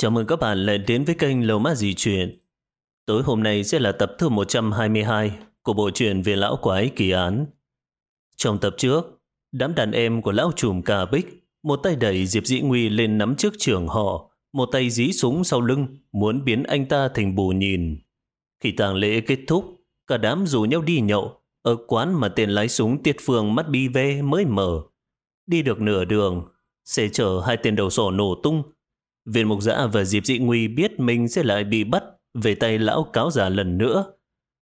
Chào mừng các bạn lại đến với kênh Lầu Mát Di Chuyện. Tối hôm nay sẽ là tập thứ 122 của bộ truyện về lão quái kỳ án. Trong tập trước, đám đàn em của lão trùm cà bích, một tay đẩy Diệp Dĩ Nguy lên nắm trước trường họ, một tay dí súng sau lưng, muốn biến anh ta thành bù nhìn. Khi tàng lễ kết thúc, cả đám rủ nhau đi nhậu, ở quán mà tên lái súng Tiết Phương mắt bi ve mới mở. Đi được nửa đường, xe chở hai tên đầu sỏ nổ tung, Viên mục giã và Diệp Dị Nguy biết mình sẽ lại bị bắt về tay lão cáo già lần nữa.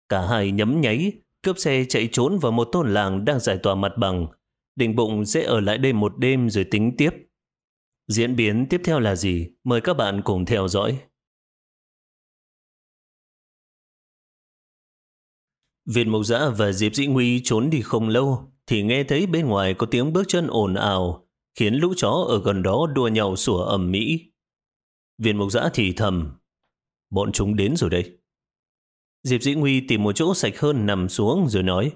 Cả hai nhấm nháy, cướp xe chạy trốn vào một thôn làng đang giải tỏa mặt bằng. Định bụng sẽ ở lại đây một đêm rồi tính tiếp. Diễn biến tiếp theo là gì? Mời các bạn cùng theo dõi. Viên Mộc Giã và Diệp Dĩ Nguy trốn đi không lâu thì nghe thấy bên ngoài có tiếng bước chân ồn ào khiến lũ chó ở gần đó đua nhau sủa ầm mỹ. Viên mục giã thì thầm. Bọn chúng đến rồi đây. Diệp Dĩ Nguy tìm một chỗ sạch hơn nằm xuống rồi nói.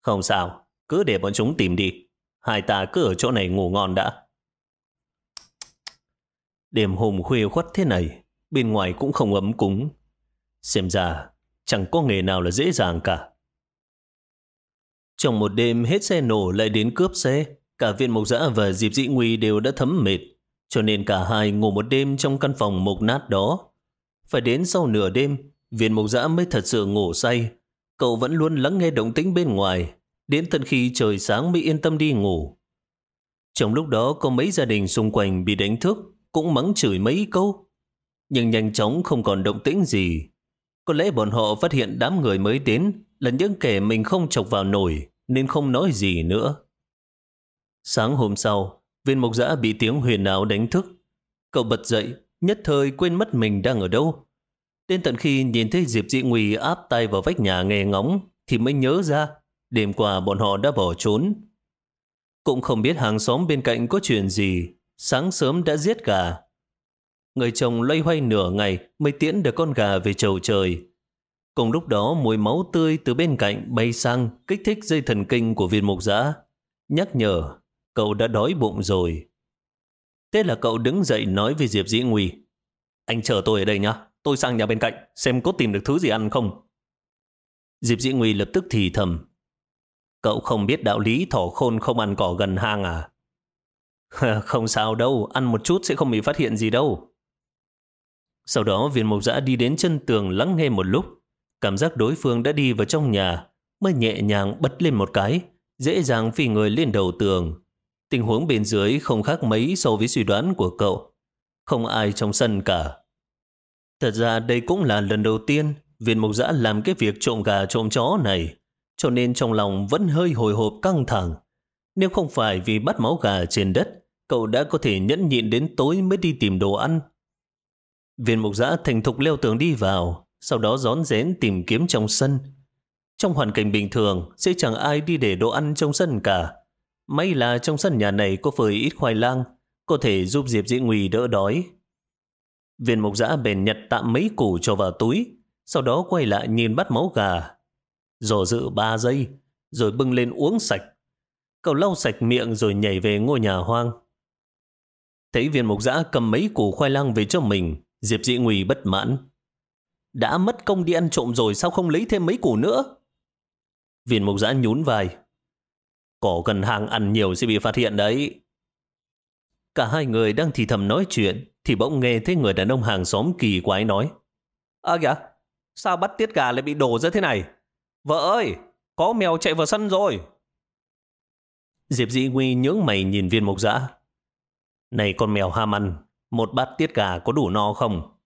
Không sao, cứ để bọn chúng tìm đi. Hai ta cứ ở chỗ này ngủ ngon đã. Đêm hôm khuya khuất thế này, bên ngoài cũng không ấm cúng. Xem ra, chẳng có nghề nào là dễ dàng cả. Trong một đêm hết xe nổ lại đến cướp xe, cả viên mộc giã và Diệp Dĩ Nguy đều đã thấm mệt cho nên cả hai ngủ một đêm trong căn phòng mục nát đó. Phải đến sau nửa đêm, viên mục giã mới thật sự ngủ say. Cậu vẫn luôn lắng nghe động tĩnh bên ngoài, đến tận khi trời sáng mới yên tâm đi ngủ. Trong lúc đó có mấy gia đình xung quanh bị đánh thức, cũng mắng chửi mấy câu. Nhưng nhanh chóng không còn động tĩnh gì. Có lẽ bọn họ phát hiện đám người mới đến là những kẻ mình không chọc vào nổi, nên không nói gì nữa. Sáng hôm sau, Viên mục giã bị tiếng huyền áo đánh thức. Cậu bật dậy, nhất thời quên mất mình đang ở đâu. Đến tận khi nhìn thấy Diệp Dị Nguy áp tay vào vách nhà nghe ngóng, thì mới nhớ ra, đêm qua bọn họ đã bỏ trốn. Cũng không biết hàng xóm bên cạnh có chuyện gì, sáng sớm đã giết gà. Người chồng loay hoay nửa ngày mới tiễn được con gà về chầu trời. Cùng lúc đó mùi máu tươi từ bên cạnh bay sang kích thích dây thần kinh của viên mục giã, nhắc nhở Cậu đã đói bụng rồi. Thế là cậu đứng dậy nói với Diệp Dĩ Nguy. Anh chờ tôi ở đây nhá. Tôi sang nhà bên cạnh xem có tìm được thứ gì ăn không. Diệp Dĩ Nguy lập tức thì thầm. Cậu không biết đạo lý thỏ khôn không ăn cỏ gần hang à? không sao đâu, ăn một chút sẽ không bị phát hiện gì đâu. Sau đó viên mộc dã đi đến chân tường lắng nghe một lúc. Cảm giác đối phương đã đi vào trong nhà, mới nhẹ nhàng bật lên một cái, dễ dàng phi người lên đầu tường. Tình huống bên dưới không khác mấy so với suy đoán của cậu. Không ai trong sân cả. Thật ra đây cũng là lần đầu tiên viên mục giã làm cái việc trộm gà trộm chó này, cho nên trong lòng vẫn hơi hồi hộp căng thẳng. Nếu không phải vì bắt máu gà trên đất, cậu đã có thể nhẫn nhịn đến tối mới đi tìm đồ ăn. Viên mục giã thành thục leo tường đi vào, sau đó rón rén tìm kiếm trong sân. Trong hoàn cảnh bình thường, sẽ chẳng ai đi để đồ ăn trong sân cả. May là trong sân nhà này có phơi ít khoai lang, có thể giúp Diệp Dĩ Nguy đỡ đói. Viên mục giã bèn nhặt tạm mấy củ cho vào túi, sau đó quay lại nhìn bắt máu gà. Rò dự ba giây, rồi bưng lên uống sạch. Cậu lau sạch miệng rồi nhảy về ngôi nhà hoang. Thấy viên mục giã cầm mấy củ khoai lang về cho mình, Diệp Dĩ Nguy bất mãn. Đã mất công đi ăn trộm rồi sao không lấy thêm mấy củ nữa? Viên mục giã nhún vai. Cổ gần hàng ăn nhiều sẽ bị phát hiện đấy. Cả hai người đang thì thầm nói chuyện thì bỗng nghe thấy người đàn ông hàng xóm kỳ quái nói À kìa, sao bắt tiết gà lại bị đổ ra thế này? Vợ ơi, có mèo chạy vào sân rồi. Diệp Dĩ Nguy nhướng mày nhìn viên mục dã Này con mèo ham ăn, một bát tiết gà có đủ no không?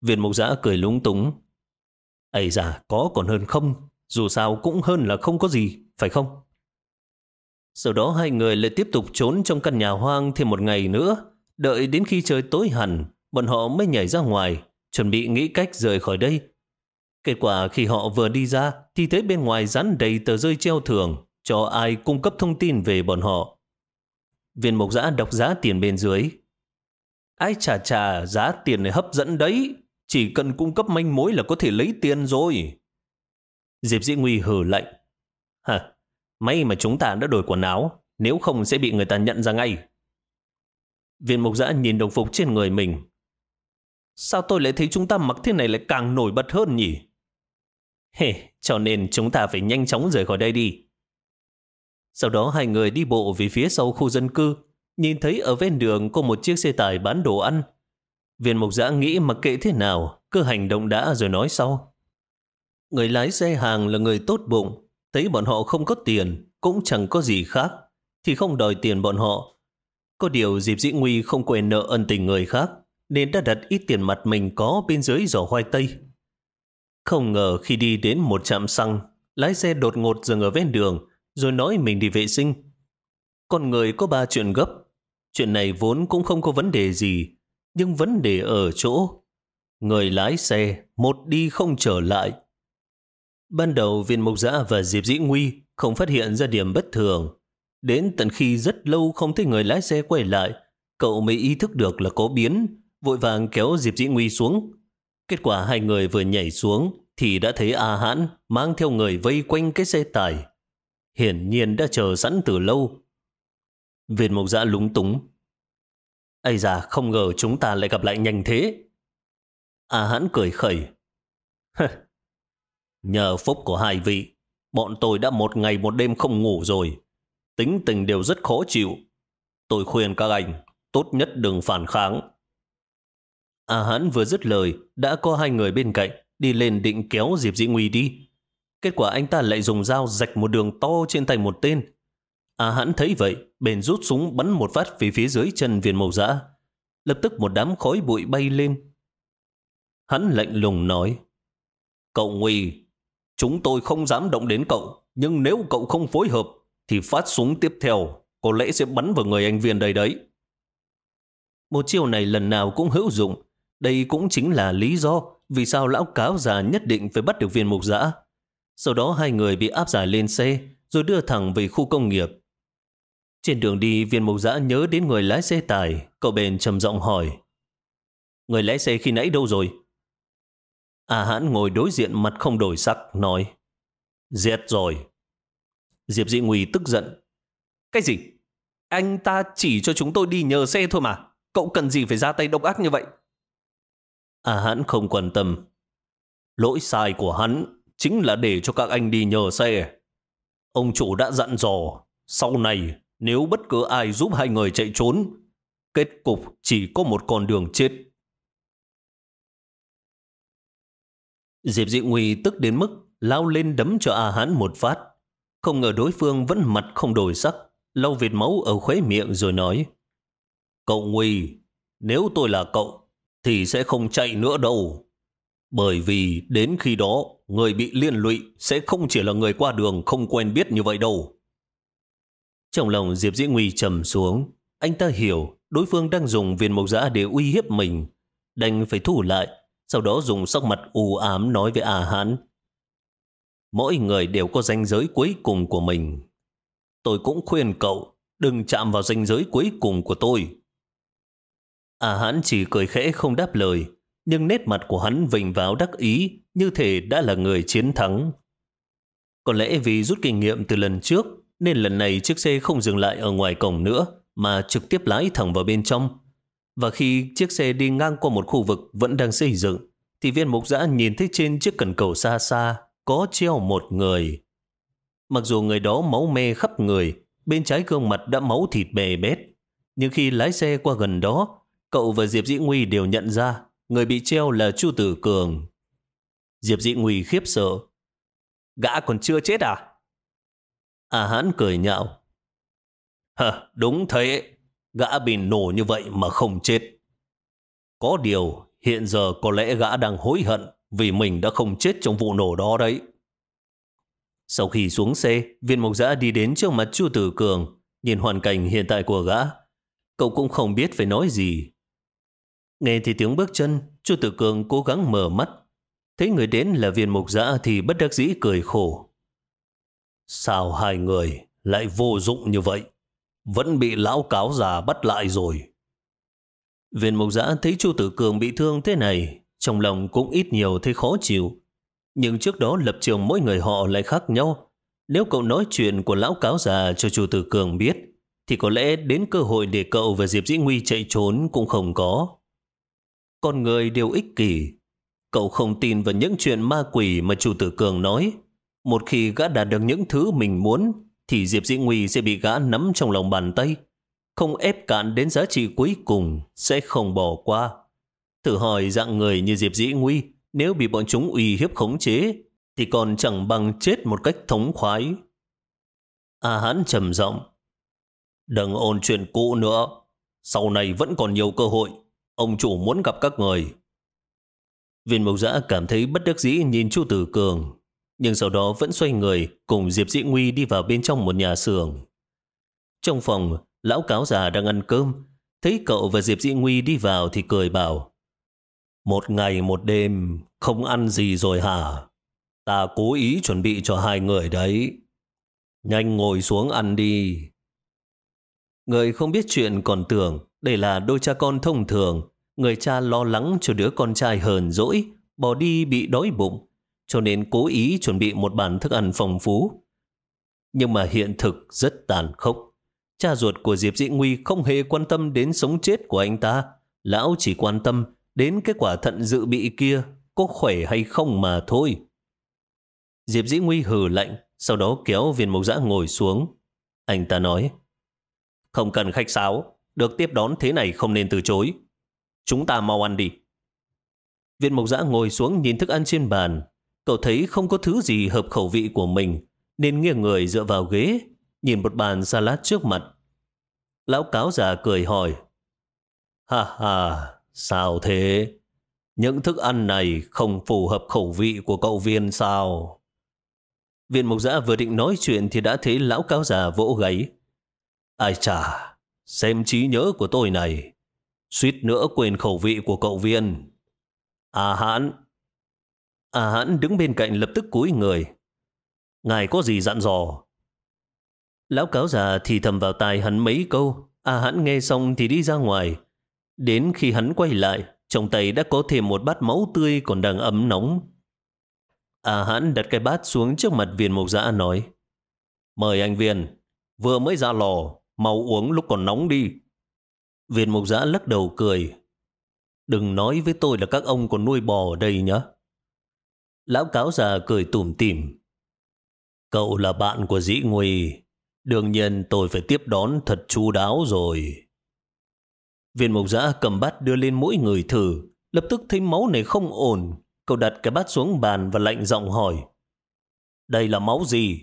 Viên mục dã cười lúng túng. Ây da, có còn hơn không? Dù sao cũng hơn là không có gì, phải không? Sau đó hai người lại tiếp tục trốn trong căn nhà hoang thêm một ngày nữa. Đợi đến khi trời tối hẳn, bọn họ mới nhảy ra ngoài, chuẩn bị nghĩ cách rời khỏi đây. Kết quả khi họ vừa đi ra, thì thấy bên ngoài dán đầy tờ rơi treo thưởng cho ai cung cấp thông tin về bọn họ. Viên mộc giã đọc giá tiền bên dưới. Ai chà chà, giá tiền này hấp dẫn đấy. Chỉ cần cung cấp manh mối là có thể lấy tiền rồi. Diệp Dĩ Nguy hử lạnh. Hả? May mà chúng ta đã đổi quần áo, nếu không sẽ bị người ta nhận ra ngay. Viên mục giã nhìn đồng phục trên người mình. Sao tôi lại thấy chúng ta mặc thế này lại càng nổi bật hơn nhỉ? Hề, cho nên chúng ta phải nhanh chóng rời khỏi đây đi. Sau đó hai người đi bộ về phía sau khu dân cư, nhìn thấy ở ven đường có một chiếc xe tải bán đồ ăn. Viên mục giã nghĩ mặc kệ thế nào, cứ hành động đã rồi nói sau. Người lái xe hàng là người tốt bụng, thấy bọn họ không có tiền, cũng chẳng có gì khác, thì không đòi tiền bọn họ. Có điều Diệp Dĩ Nguy không quên nợ ân tình người khác, nên đã đặt ít tiền mặt mình có bên dưới giỏ khoai tây. Không ngờ khi đi đến một trạm xăng, lái xe đột ngột dừng ở ven đường, rồi nói mình đi vệ sinh. Con người có ba chuyện gấp. Chuyện này vốn cũng không có vấn đề gì, nhưng vấn đề ở chỗ. Người lái xe, một đi không trở lại. Ban đầu viên mục giã và Diệp Dĩ Nguy không phát hiện ra điểm bất thường. Đến tận khi rất lâu không thấy người lái xe quay lại, cậu mới ý thức được là có biến, vội vàng kéo Diệp Dĩ Nguy xuống. Kết quả hai người vừa nhảy xuống thì đã thấy A Hãn mang theo người vây quanh cái xe tải. Hiển nhiên đã chờ sẵn từ lâu. Viên mộc giã lúng túng. Ây da, không ngờ chúng ta lại gặp lại nhanh thế. A Hãn cười khẩy. Nhờ phúc của hai vị, bọn tôi đã một ngày một đêm không ngủ rồi. Tính tình đều rất khó chịu. Tôi khuyên các anh, tốt nhất đừng phản kháng. À, A Hãn vừa dứt lời, đã có hai người bên cạnh đi lên định kéo Diệp Dĩ Nguy đi. Kết quả anh ta lại dùng dao rạch một đường to trên tay một tên. À, A Hãn thấy vậy, bèn rút súng bắn một phát về phía dưới chân viên màu dã. Lập tức một đám khói bụi bay lên. Hắn lạnh lùng nói, Cậu Nguy, chúng tôi không dám động đến cậu, nhưng nếu cậu không phối hợp, thì phát súng tiếp theo, có lẽ sẽ bắn vào người anh viên đây đấy. Một chiêu này lần nào cũng hữu dụng, đây cũng chính là lý do vì sao lão cáo già nhất định phải bắt được viên mục giã. Sau đó hai người bị áp giải lên xe rồi đưa thẳng về khu công nghiệp. Trên đường đi, viên mục giã nhớ đến người lái xe tải, cậu bền trầm giọng hỏi. Người lái xe khi nãy đâu rồi? A hãn ngồi đối diện mặt không đổi sắc, nói. Giết rồi. Diệp dị nguy tức giận. Cái gì? Anh ta chỉ cho chúng tôi đi nhờ xe thôi mà. Cậu cần gì phải ra tay độc ác như vậy? A hãn không quan tâm. Lỗi sai của hắn chính là để cho các anh đi nhờ xe. Ông chủ đã dặn dò, sau này nếu bất cứ ai giúp hai người chạy trốn, kết cục chỉ có một con đường chết. Diệp dị nguy tức đến mức lao lên đấm cho A Hán một phát. Không ngờ đối phương vẫn mặt không đổi sắc, lau vệt máu ở khóe miệng rồi nói Cậu Nguy, nếu tôi là cậu, thì sẽ không chạy nữa đâu. Bởi vì đến khi đó, người bị liên lụy sẽ không chỉ là người qua đường không quen biết như vậy đâu. Trong lòng Diệp Dĩ Nguy trầm xuống, anh ta hiểu đối phương đang dùng viên mộc giã để uy hiếp mình, đành phải thủ lại, sau đó dùng sắc mặt u ám nói với A Hán. Mỗi người đều có danh giới cuối cùng của mình. Tôi cũng khuyên cậu đừng chạm vào danh giới cuối cùng của tôi. À Hán chỉ cười khẽ không đáp lời, nhưng nét mặt của hắn vinh váo đắc ý, như thể đã là người chiến thắng. Có lẽ vì rút kinh nghiệm từ lần trước, nên lần này chiếc xe không dừng lại ở ngoài cổng nữa, mà trực tiếp lái thẳng vào bên trong. Và khi chiếc xe đi ngang qua một khu vực vẫn đang xây dựng, thì viên mục giã nhìn thấy trên chiếc cần cầu xa xa có treo một người. Mặc dù người đó máu me khắp người, bên trái gương mặt đã máu thịt bè bét, nhưng khi lái xe qua gần đó, Cậu và Diệp Dĩ Nguy đều nhận ra người bị treo là Chu Tử Cường. Diệp Dĩ Nguy khiếp sợ. Gã còn chưa chết à? À hãn cười nhạo. Hờ, đúng thế. Gã bị nổ như vậy mà không chết. Có điều, hiện giờ có lẽ gã đang hối hận vì mình đã không chết trong vụ nổ đó đấy. Sau khi xuống xe, viên mộc giã đi đến trước mặt Chu Tử Cường, nhìn hoàn cảnh hiện tại của gã. Cậu cũng không biết phải nói gì. Nghe thì tiếng bước chân, Chu Tử Cường cố gắng mở mắt. Thấy người đến là viên mục giã thì bất đắc dĩ cười khổ. Sao hai người lại vô dụng như vậy? Vẫn bị lão cáo già bắt lại rồi. Viên mục giã thấy Chu Tử Cường bị thương thế này, trong lòng cũng ít nhiều thấy khó chịu. Nhưng trước đó lập trường mỗi người họ lại khác nhau. Nếu cậu nói chuyện của lão cáo già cho Chu Tử Cường biết, thì có lẽ đến cơ hội để cậu và Diệp Dĩ Nguy chạy trốn cũng không có. Con người đều ích kỷ. Cậu không tin vào những chuyện ma quỷ mà Chu tử cường nói. Một khi gã đạt được những thứ mình muốn, thì Diệp Dĩ Nguy sẽ bị gã nắm trong lòng bàn tay. Không ép cạn đến giá trị cuối cùng, sẽ không bỏ qua. Thử hỏi dạng người như Diệp Dĩ Nguy, nếu bị bọn chúng uy hiếp khống chế, thì còn chẳng bằng chết một cách thống khoái. A hãn trầm giọng Đừng ôn chuyện cũ nữa. Sau này vẫn còn nhiều cơ hội. Ông chủ muốn gặp các người. Viên mộc giã cảm thấy bất đắc dĩ nhìn chu tử cường. Nhưng sau đó vẫn xoay người cùng Diệp Dĩ Nguy đi vào bên trong một nhà xưởng. Trong phòng, lão cáo già đang ăn cơm. Thấy cậu và Diệp Dĩ Nguy đi vào thì cười bảo Một ngày một đêm không ăn gì rồi hả? Ta cố ý chuẩn bị cho hai người đấy. Nhanh ngồi xuống ăn đi. Người không biết chuyện còn tưởng đây là đôi cha con thông thường. Người cha lo lắng cho đứa con trai hờn dỗi, bỏ đi bị đói bụng, cho nên cố ý chuẩn bị một bàn thức ăn phong phú. Nhưng mà hiện thực rất tàn khốc. Cha ruột của Diệp Dĩ Nguy không hề quan tâm đến sống chết của anh ta. Lão chỉ quan tâm đến kết quả thận dự bị kia có khỏe hay không mà thôi. Diệp Dĩ Nguy hừ lạnh, sau đó kéo viên mộc giã ngồi xuống. Anh ta nói, không cần khách sáo, được tiếp đón thế này không nên từ chối. Chúng ta mau ăn đi. Viên mộc giã ngồi xuống nhìn thức ăn trên bàn. Cậu thấy không có thứ gì hợp khẩu vị của mình, nên nghiêng người dựa vào ghế, nhìn một bàn salad trước mặt. Lão cáo già cười hỏi, Ha ha, sao thế? Những thức ăn này không phù hợp khẩu vị của cậu viên sao? Viên mục giã vừa định nói chuyện thì đã thấy lão cáo già vỗ gáy. Ai chà, xem trí nhớ của tôi này. Suýt nữa quên khẩu vị của cậu viên. À hãn. À hãn đứng bên cạnh lập tức cúi người. Ngài có gì dặn dò? Lão cáo già thì thầm vào tai hắn mấy câu. À hãn nghe xong thì đi ra ngoài. Đến khi hắn quay lại, trong tay đã có thêm một bát máu tươi còn đang ấm nóng. À hãn đặt cái bát xuống trước mặt viên mộc giã nói Mời anh viên, vừa mới ra lò, mau uống lúc còn nóng đi. Viên mộc giã lắc đầu cười. Đừng nói với tôi là các ông còn nuôi bò ở đây nhá. Lão cáo già cười tủm tỉm. Cậu là bạn của dĩ nguy. Đương nhiên tôi phải tiếp đón thật chu đáo rồi. Viên mộc giã cầm bát đưa lên mỗi người thử. Lập tức thấy máu này không ổn. Cậu đặt cái bát xuống bàn và lạnh giọng hỏi. Đây là máu gì?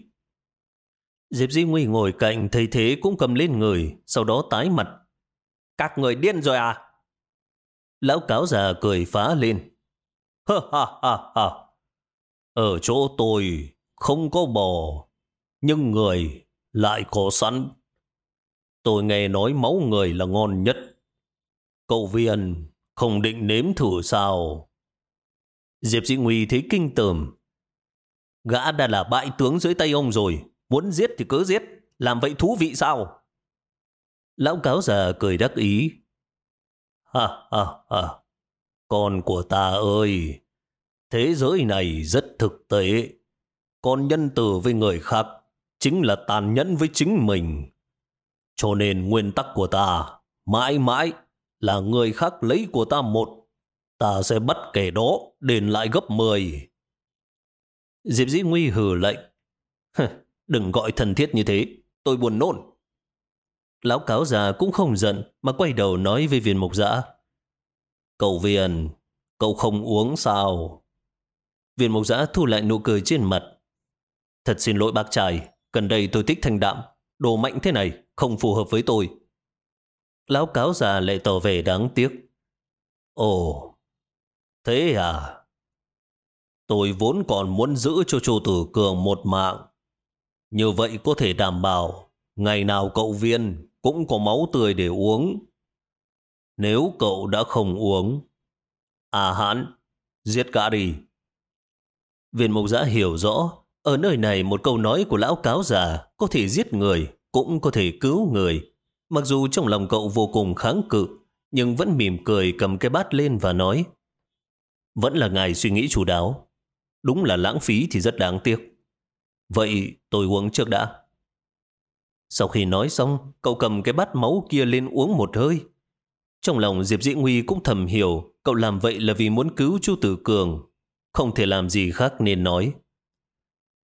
Diệp Di Nguy ngồi cạnh thấy thế cũng cầm lên người, sau đó tái mặt. Các người điên rồi à? Lão cáo già cười phá lên. Ha ha ha ha. Ở chỗ tôi không có bò, nhưng người lại có sẵn. Tôi nghe nói máu người là ngon nhất. Cậu viên không định nếm thử sao? Diệp Sĩ Nguy thấy kinh tởm. Gã đã là bại tướng dưới tay ông rồi, muốn giết thì cứ giết, làm vậy thú vị sao? Lão cáo già cười đắc ý. Ha ha ha, con của ta ơi, thế giới này rất thực tế. còn nhân từ với người khác chính là tàn nhẫn với chính mình. Cho nên nguyên tắc của ta mãi mãi là người khác lấy của ta một ta sẽ bắt kẻ đó đền lại gấp 10. Diệp Dĩ Nguy hừ lệnh. Đừng gọi thân thiết như thế, tôi buồn nôn. Lão cáo già cũng không giận mà quay đầu nói với viên mục Dã, Cậu viên, cậu không uống sao? Viên mộc giã thu lại nụ cười trên mặt. Thật xin lỗi bác trai, gần đây tôi thích thanh đạm, đồ mạnh thế này không phù hợp với tôi. Lão cáo già lại tỏ vẻ đáng tiếc. Ồ, Thế à? Tôi vốn còn muốn giữ cho chủ tử cường một mạng. Như vậy có thể đảm bảo ngày nào cậu viên cũng có máu tươi để uống. Nếu cậu đã không uống, à hãn, giết cả đi. Viên mục giã hiểu rõ, ở nơi này một câu nói của lão cáo già có thể giết người, cũng có thể cứu người. Mặc dù trong lòng cậu vô cùng kháng cự, nhưng vẫn mỉm cười cầm cái bát lên và nói vẫn là ngài suy nghĩ chủ đáo. Đúng là lãng phí thì rất đáng tiếc. Vậy tôi uống trước đã. Sau khi nói xong, cậu cầm cái bát máu kia lên uống một hơi. Trong lòng Diệp Dĩ Nguy cũng thầm hiểu, cậu Cậu làm vậy là vì muốn cứu Chu Tử Cường. Không thể làm gì khác nên nói.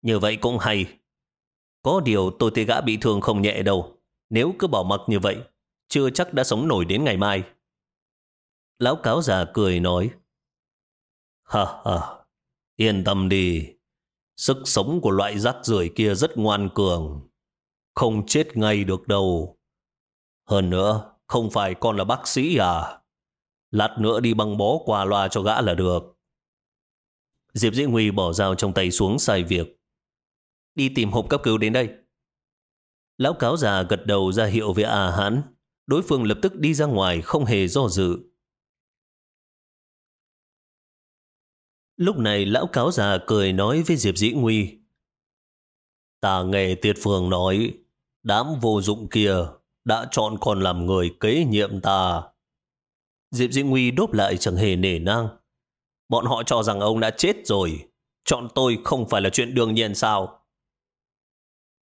Như vậy cũng hay. Có điều tôi thấy gã bị thương không nhẹ đâu. Nếu cứ bỏ mặc như vậy, chưa chắc đã sống nổi đến ngày mai. Lão cáo già cười nói. Ha ha, yên tâm đi. Sức sống của loại rác rưởi kia rất ngoan cường. Không chết ngay được đâu. Hơn nữa, không phải con là bác sĩ à? Lát nữa đi băng bó qua loa cho gã là được. Diệp Dĩ Nguy bỏ dao trong tay xuống sai việc. Đi tìm hộp cấp cứu đến đây. Lão cáo già gật đầu ra hiệu với A Hãn. Đối phương lập tức đi ra ngoài không hề do dự. Lúc này lão cáo già cười nói với Diệp Dĩ Nguy. Ta nghề Tiết phường nói, đám vô dụng kia đã chọn còn làm người kế nhiệm ta. Diệp Dĩ Nguy đốt lại chẳng hề nể nang. Bọn họ cho rằng ông đã chết rồi. Chọn tôi không phải là chuyện đương nhiên sao?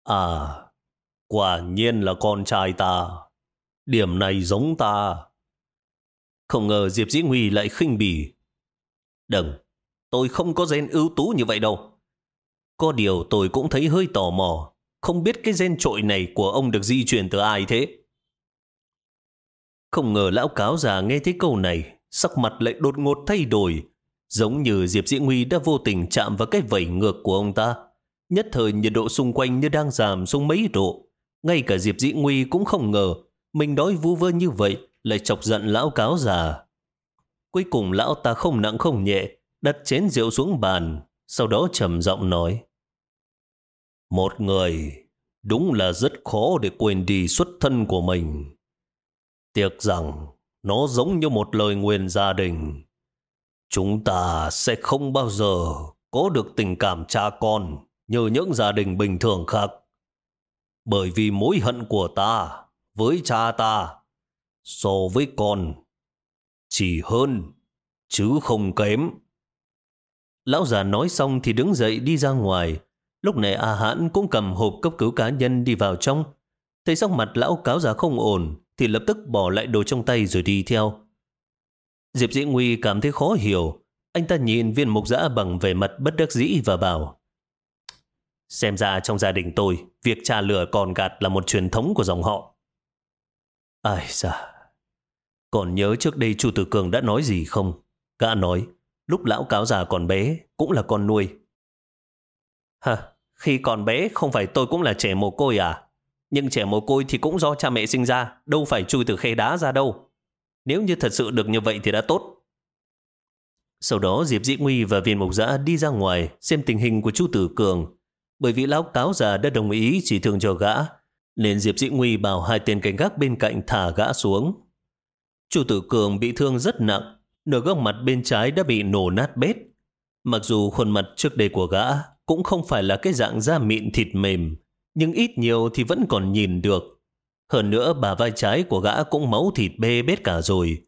À, quả nhiên là con trai ta. Điểm này giống ta. Không ngờ Diệp Dĩ Nguy lại khinh bỉ. Đừng, tôi không có gen ưu tú như vậy đâu. Có điều tôi cũng thấy hơi tò mò. Không biết cái gen trội này của ông được di truyền từ ai thế? Không ngờ lão cáo già nghe thấy câu này, sắc mặt lại đột ngột thay đổi, giống như Diệp Dĩ Nguy đã vô tình chạm vào cái vẩy ngược của ông ta. Nhất thời nhiệt độ xung quanh như đang giảm xuống mấy độ. Ngay cả Diệp Dĩ Nguy cũng không ngờ mình đói vu vơ như vậy lại chọc giận lão cáo già. Cuối cùng lão ta không nặng không nhẹ, đặt chén rượu xuống bàn, sau đó trầm giọng nói. Một người đúng là rất khó để quên đi xuất thân của mình. Tiếc rằng nó giống như một lời nguyền gia đình. Chúng ta sẽ không bao giờ có được tình cảm cha con như những gia đình bình thường khác. Bởi vì mối hận của ta với cha ta so với con chỉ hơn chứ không kém. Lão già nói xong thì đứng dậy đi ra ngoài. Lúc này A Hãn cũng cầm hộp cấp cứu cá nhân đi vào trong. Thấy sắc mặt lão cáo già không ổn, thì lập tức bỏ lại đồ trong tay rồi đi theo. Diệp Dĩ Nguy cảm thấy khó hiểu. Anh ta nhìn viên mục giã bằng vẻ mặt bất đắc dĩ và bảo Xem ra trong gia đình tôi, việc trà lửa còn gạt là một truyền thống của dòng họ. Ai da, còn nhớ trước đây Chu Tử Cường đã nói gì không? Gã nói, lúc lão cáo già còn bé, cũng là con nuôi. Hả, khi còn bé không phải tôi cũng là trẻ mồ côi à? Nhưng trẻ mồ côi thì cũng do cha mẹ sinh ra, đâu phải chui từ khe đá ra đâu. Nếu như thật sự được như vậy thì đã tốt. Sau đó Diệp Dĩ Nguy và viên mộc giã đi ra ngoài xem tình hình của chu Tử Cường. Bởi vì lão cáo già đã đồng ý chỉ thương cho gã, nên Diệp Dĩ Nguy bảo hai tên cảnh gác bên cạnh thả gã xuống. Chu Tử Cường bị thương rất nặng, nửa góc mặt bên trái đã bị nổ nát bét. Mặc dù khuôn mặt trước đây của gã cũng không phải là cái dạng da mịn thịt mềm, nhưng ít nhiều thì vẫn còn nhìn được. Hơn nữa bà vai trái của gã cũng máu thịt bê bết cả rồi.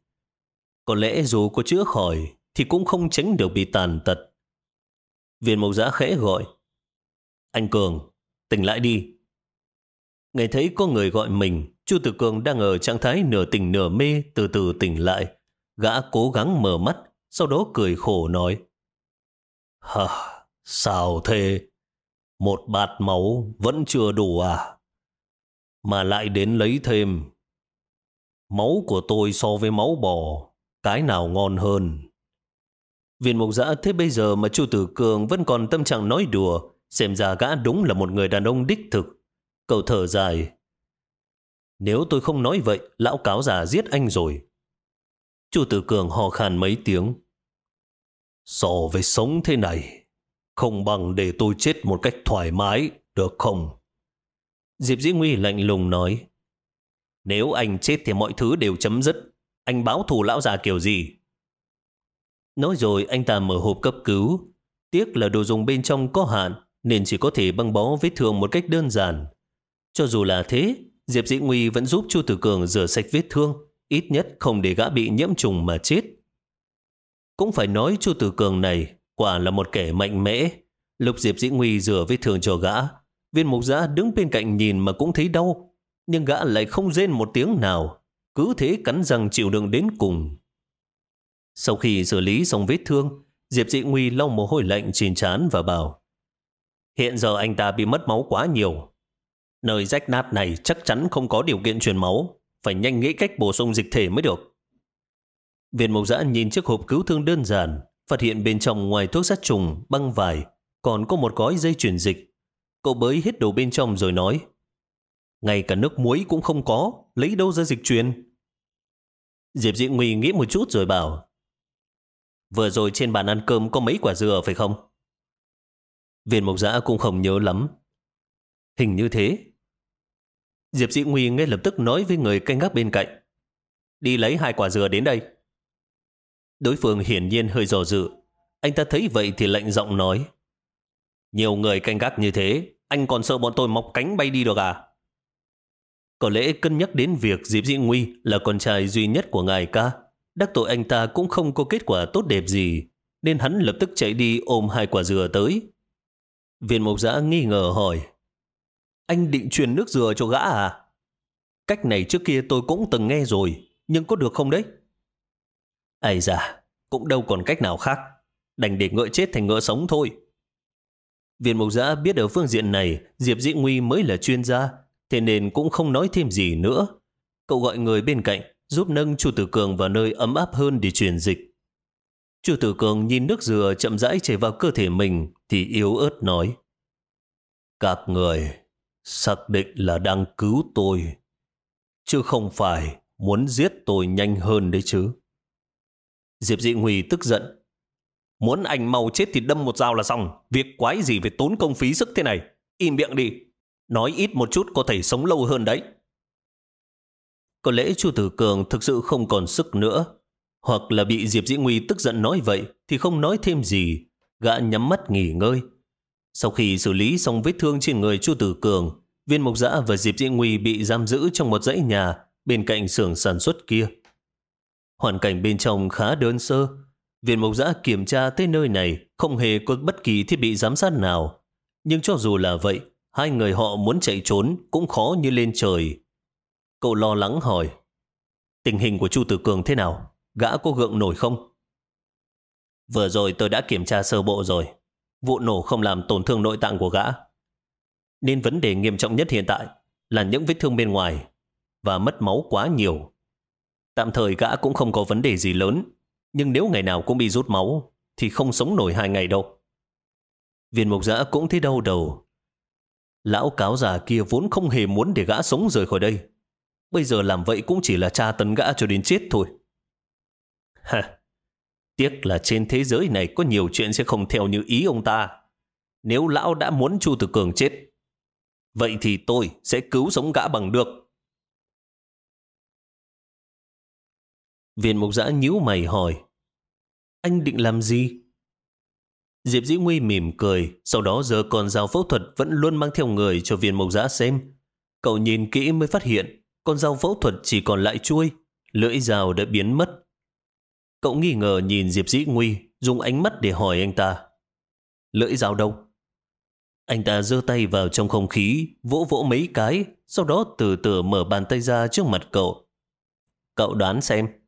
Có lẽ dù có chữa khỏi thì cũng không tránh được bị tàn tật. Viên mộc giã khẽ gọi. Anh Cường, tỉnh lại đi. Nghe thấy có người gọi mình, Chu Tử Cường đang ở trạng thái nửa tỉnh nửa mê từ từ tỉnh lại. Gã cố gắng mở mắt, sau đó cười khổ nói. Hả, sao thế? Một bát máu vẫn chưa đủ à? Mà lại đến lấy thêm. Máu của tôi so với máu bò, cái nào ngon hơn? Viên mục giã thế bây giờ mà chu tử cường vẫn còn tâm trạng nói đùa, xem ra gã đúng là một người đàn ông đích thực. Cậu thở dài. Nếu tôi không nói vậy, lão cáo già giết anh rồi. Chu tử cường hò khan mấy tiếng. So với sống thế này, không bằng để tôi chết một cách thoải mái, được không? Diệp Dĩ Nguy lạnh lùng nói. Nếu anh chết thì mọi thứ đều chấm dứt. Anh báo thù lão già kiểu gì? Nói rồi anh ta mở hộp cấp cứu. Tiếc là đồ dùng bên trong có hạn nên chỉ có thể băng bó vết thương một cách đơn giản. Cho dù là thế, Diệp Dĩ Nguy vẫn giúp Chu Tử Cường rửa sạch vết thương, ít nhất không để gã bị nhiễm trùng mà chết. Cũng phải nói Chu Tử Cường này Quả là một kẻ mạnh mẽ. Lục Diệp Dĩ Nguy rửa vết thương cho gã. Viên mục giã đứng bên cạnh nhìn mà cũng thấy đau. Nhưng gã lại không rên một tiếng nào. Cứ thế cắn răng chịu đựng đến cùng. Sau khi xử lý xong vết thương, Diệp Dị Nguy lau mồ hôi lạnh trên trán và bảo Hiện giờ anh ta bị mất máu quá nhiều. Nơi rách nát này chắc chắn không có điều kiện truyền máu. Phải nhanh nghĩ cách bổ sung dịch thể mới được. Viên mộc giã nhìn chiếc hộp cứu thương đơn giản, phát hiện bên trong ngoài thuốc sát trùng, băng vải, còn có một gói dây chuyển dịch. Cậu bới hết đồ bên trong rồi nói ngay cả nước muối cũng không có, lấy đâu ra dịch truyền. Diệp Dị Nguy nghĩ một chút rồi bảo Vừa rồi trên bàn ăn cơm có mấy quả dừa phải không? Viên mộc giã cũng không nhớ lắm. Hình như thế. Diệp Dị Nguy ngay lập tức nói với người canh gác bên cạnh. Đi lấy hai quả dừa đến đây. Đối phương hiển nhiên hơi dò dự. Anh ta thấy vậy thì lạnh giọng nói. Nhiều người canh gác như thế, anh còn sợ bọn tôi mọc cánh bay đi được à? Có lẽ cân nhắc đến việc Diệp Dĩ Nguy là con trai duy nhất của ngài ca. Đắc tội anh ta cũng không có kết quả tốt đẹp gì, nên hắn lập tức chạy đi ôm hai quả dừa tới. Viên mộc giã nghi ngờ hỏi, anh định truyền nước dừa cho gã à? Cách này trước kia tôi cũng từng nghe rồi, nhưng có được không đấy? Ây da, cũng đâu còn cách nào khác, đành để ngựa chết thành ngựa sống thôi. Viên mộc giã biết ở phương diện này, Diệp Dĩ Nguy mới là chuyên gia, thế nên cũng không nói thêm gì nữa. Cậu gọi người bên cạnh giúp nâng Chu Tử Cường vào nơi ấm áp hơn để truyền dịch. Chu Tử Cường nhìn nước dừa chậm rãi chảy vào cơ thể mình thì yếu ớt nói Các người xác định là đang cứu tôi, chứ không phải muốn giết tôi nhanh hơn đấy chứ. Diệp Dị Nguy tức giận. Muốn anh mau chết thì đâm một dao là xong. Việc quái gì phải tốn công phí sức thế này. Im miệng đi. Nói ít một chút có thể sống lâu hơn đấy. Có lẽ Chu Tử Cường thực sự không còn sức nữa. Hoặc là bị Diệp Dĩ Nguy tức giận nói vậy thì không nói thêm gì. Gã nhắm mắt nghỉ ngơi. Sau khi xử lý xong vết thương trên người Chu Tử Cường, viên mộc dã và Diệp Dĩ Nguy bị giam giữ trong một dãy nhà bên cạnh xưởng sản xuất kia. Hoàn cảnh bên trong khá đơn sơ. Viện mộc giã kiểm tra tới nơi này không hề có bất kỳ thiết bị giám sát nào. Nhưng cho dù là vậy, Hai người họ muốn chạy trốn cũng khó như lên trời. Cậu lo lắng hỏi, tình hình của Chu Tử Cường thế nào? Gã có gượng nổi không? Vừa rồi tôi đã kiểm tra sơ bộ rồi. Vụ nổ không làm tổn thương nội tạng của gã. Nên vấn đề nghiêm trọng nhất hiện tại là những vết thương bên ngoài và mất máu quá nhiều. Tạm thời gã cũng không có vấn đề gì lớn, nhưng nếu ngày nào cũng bị rút máu thì không sống nổi hai ngày đâu. Viên mục giã cũng thấy đau đầu, Lão cáo già kia vốn không hề muốn để gã sống rời khỏi đây. Bây giờ làm vậy cũng chỉ là tra tấn gã cho đến chết thôi. Ha! Tiếc là trên thế giới này có nhiều chuyện sẽ không theo như ý ông ta. Nếu lão đã muốn Chu Tử Cường chết, vậy thì tôi sẽ cứu sống gã bằng được. Viên mục giã nhíu mày hỏi, anh định làm gì? Diệp Dĩ Nguy mỉm cười, sau đó giờ con dao phẫu thuật vẫn luôn mang theo người cho viên mộc giã xem. Cậu nhìn kỹ mới phát hiện, con dao phẫu thuật chỉ còn lại chuôi, lưỡi dao đã biến mất. Cậu nghi ngờ nhìn Diệp Dĩ Nguy, dùng ánh mắt để hỏi anh ta. Lưỡi dao đâu? Anh ta giơ tay vào trong không khí, vỗ vỗ mấy cái, sau đó từ từ mở bàn tay ra trước mặt cậu. Cậu đoán xem.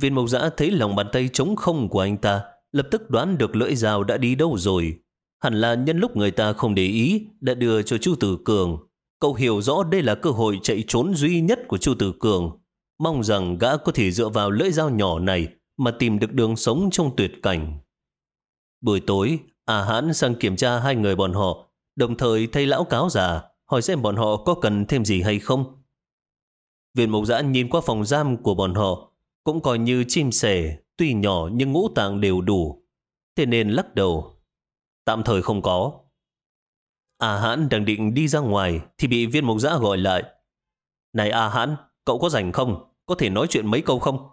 Viên mộc giã thấy lòng bàn tay trống không của anh ta, lập tức đoán được lưỡi dao đã đi đâu rồi. Hẳn là nhân lúc người ta không để ý đã đưa cho Chu Tử Cường. Cậu hiểu rõ đây là cơ hội chạy trốn duy nhất của Chu Tử Cường. Mong rằng gã có thể dựa vào lưỡi dao nhỏ này mà tìm được đường sống trong tuyệt cảnh. Buổi tối, A Hãn sang kiểm tra hai người bọn họ, đồng thời thay lão cáo già, hỏi xem bọn họ có cần thêm gì hay không. Viện Mộc Giã nhìn qua phòng giam của bọn họ, cũng coi như chim sẻ, tuy nhỏ nhưng ngũ tạng đều đủ. Thế nên lắc đầu. Tạm thời không có. A Hãn đang định đi ra ngoài thì bị viên mộc giã gọi lại. Này A Hãn, cậu có rảnh không? Có thể nói chuyện mấy câu không?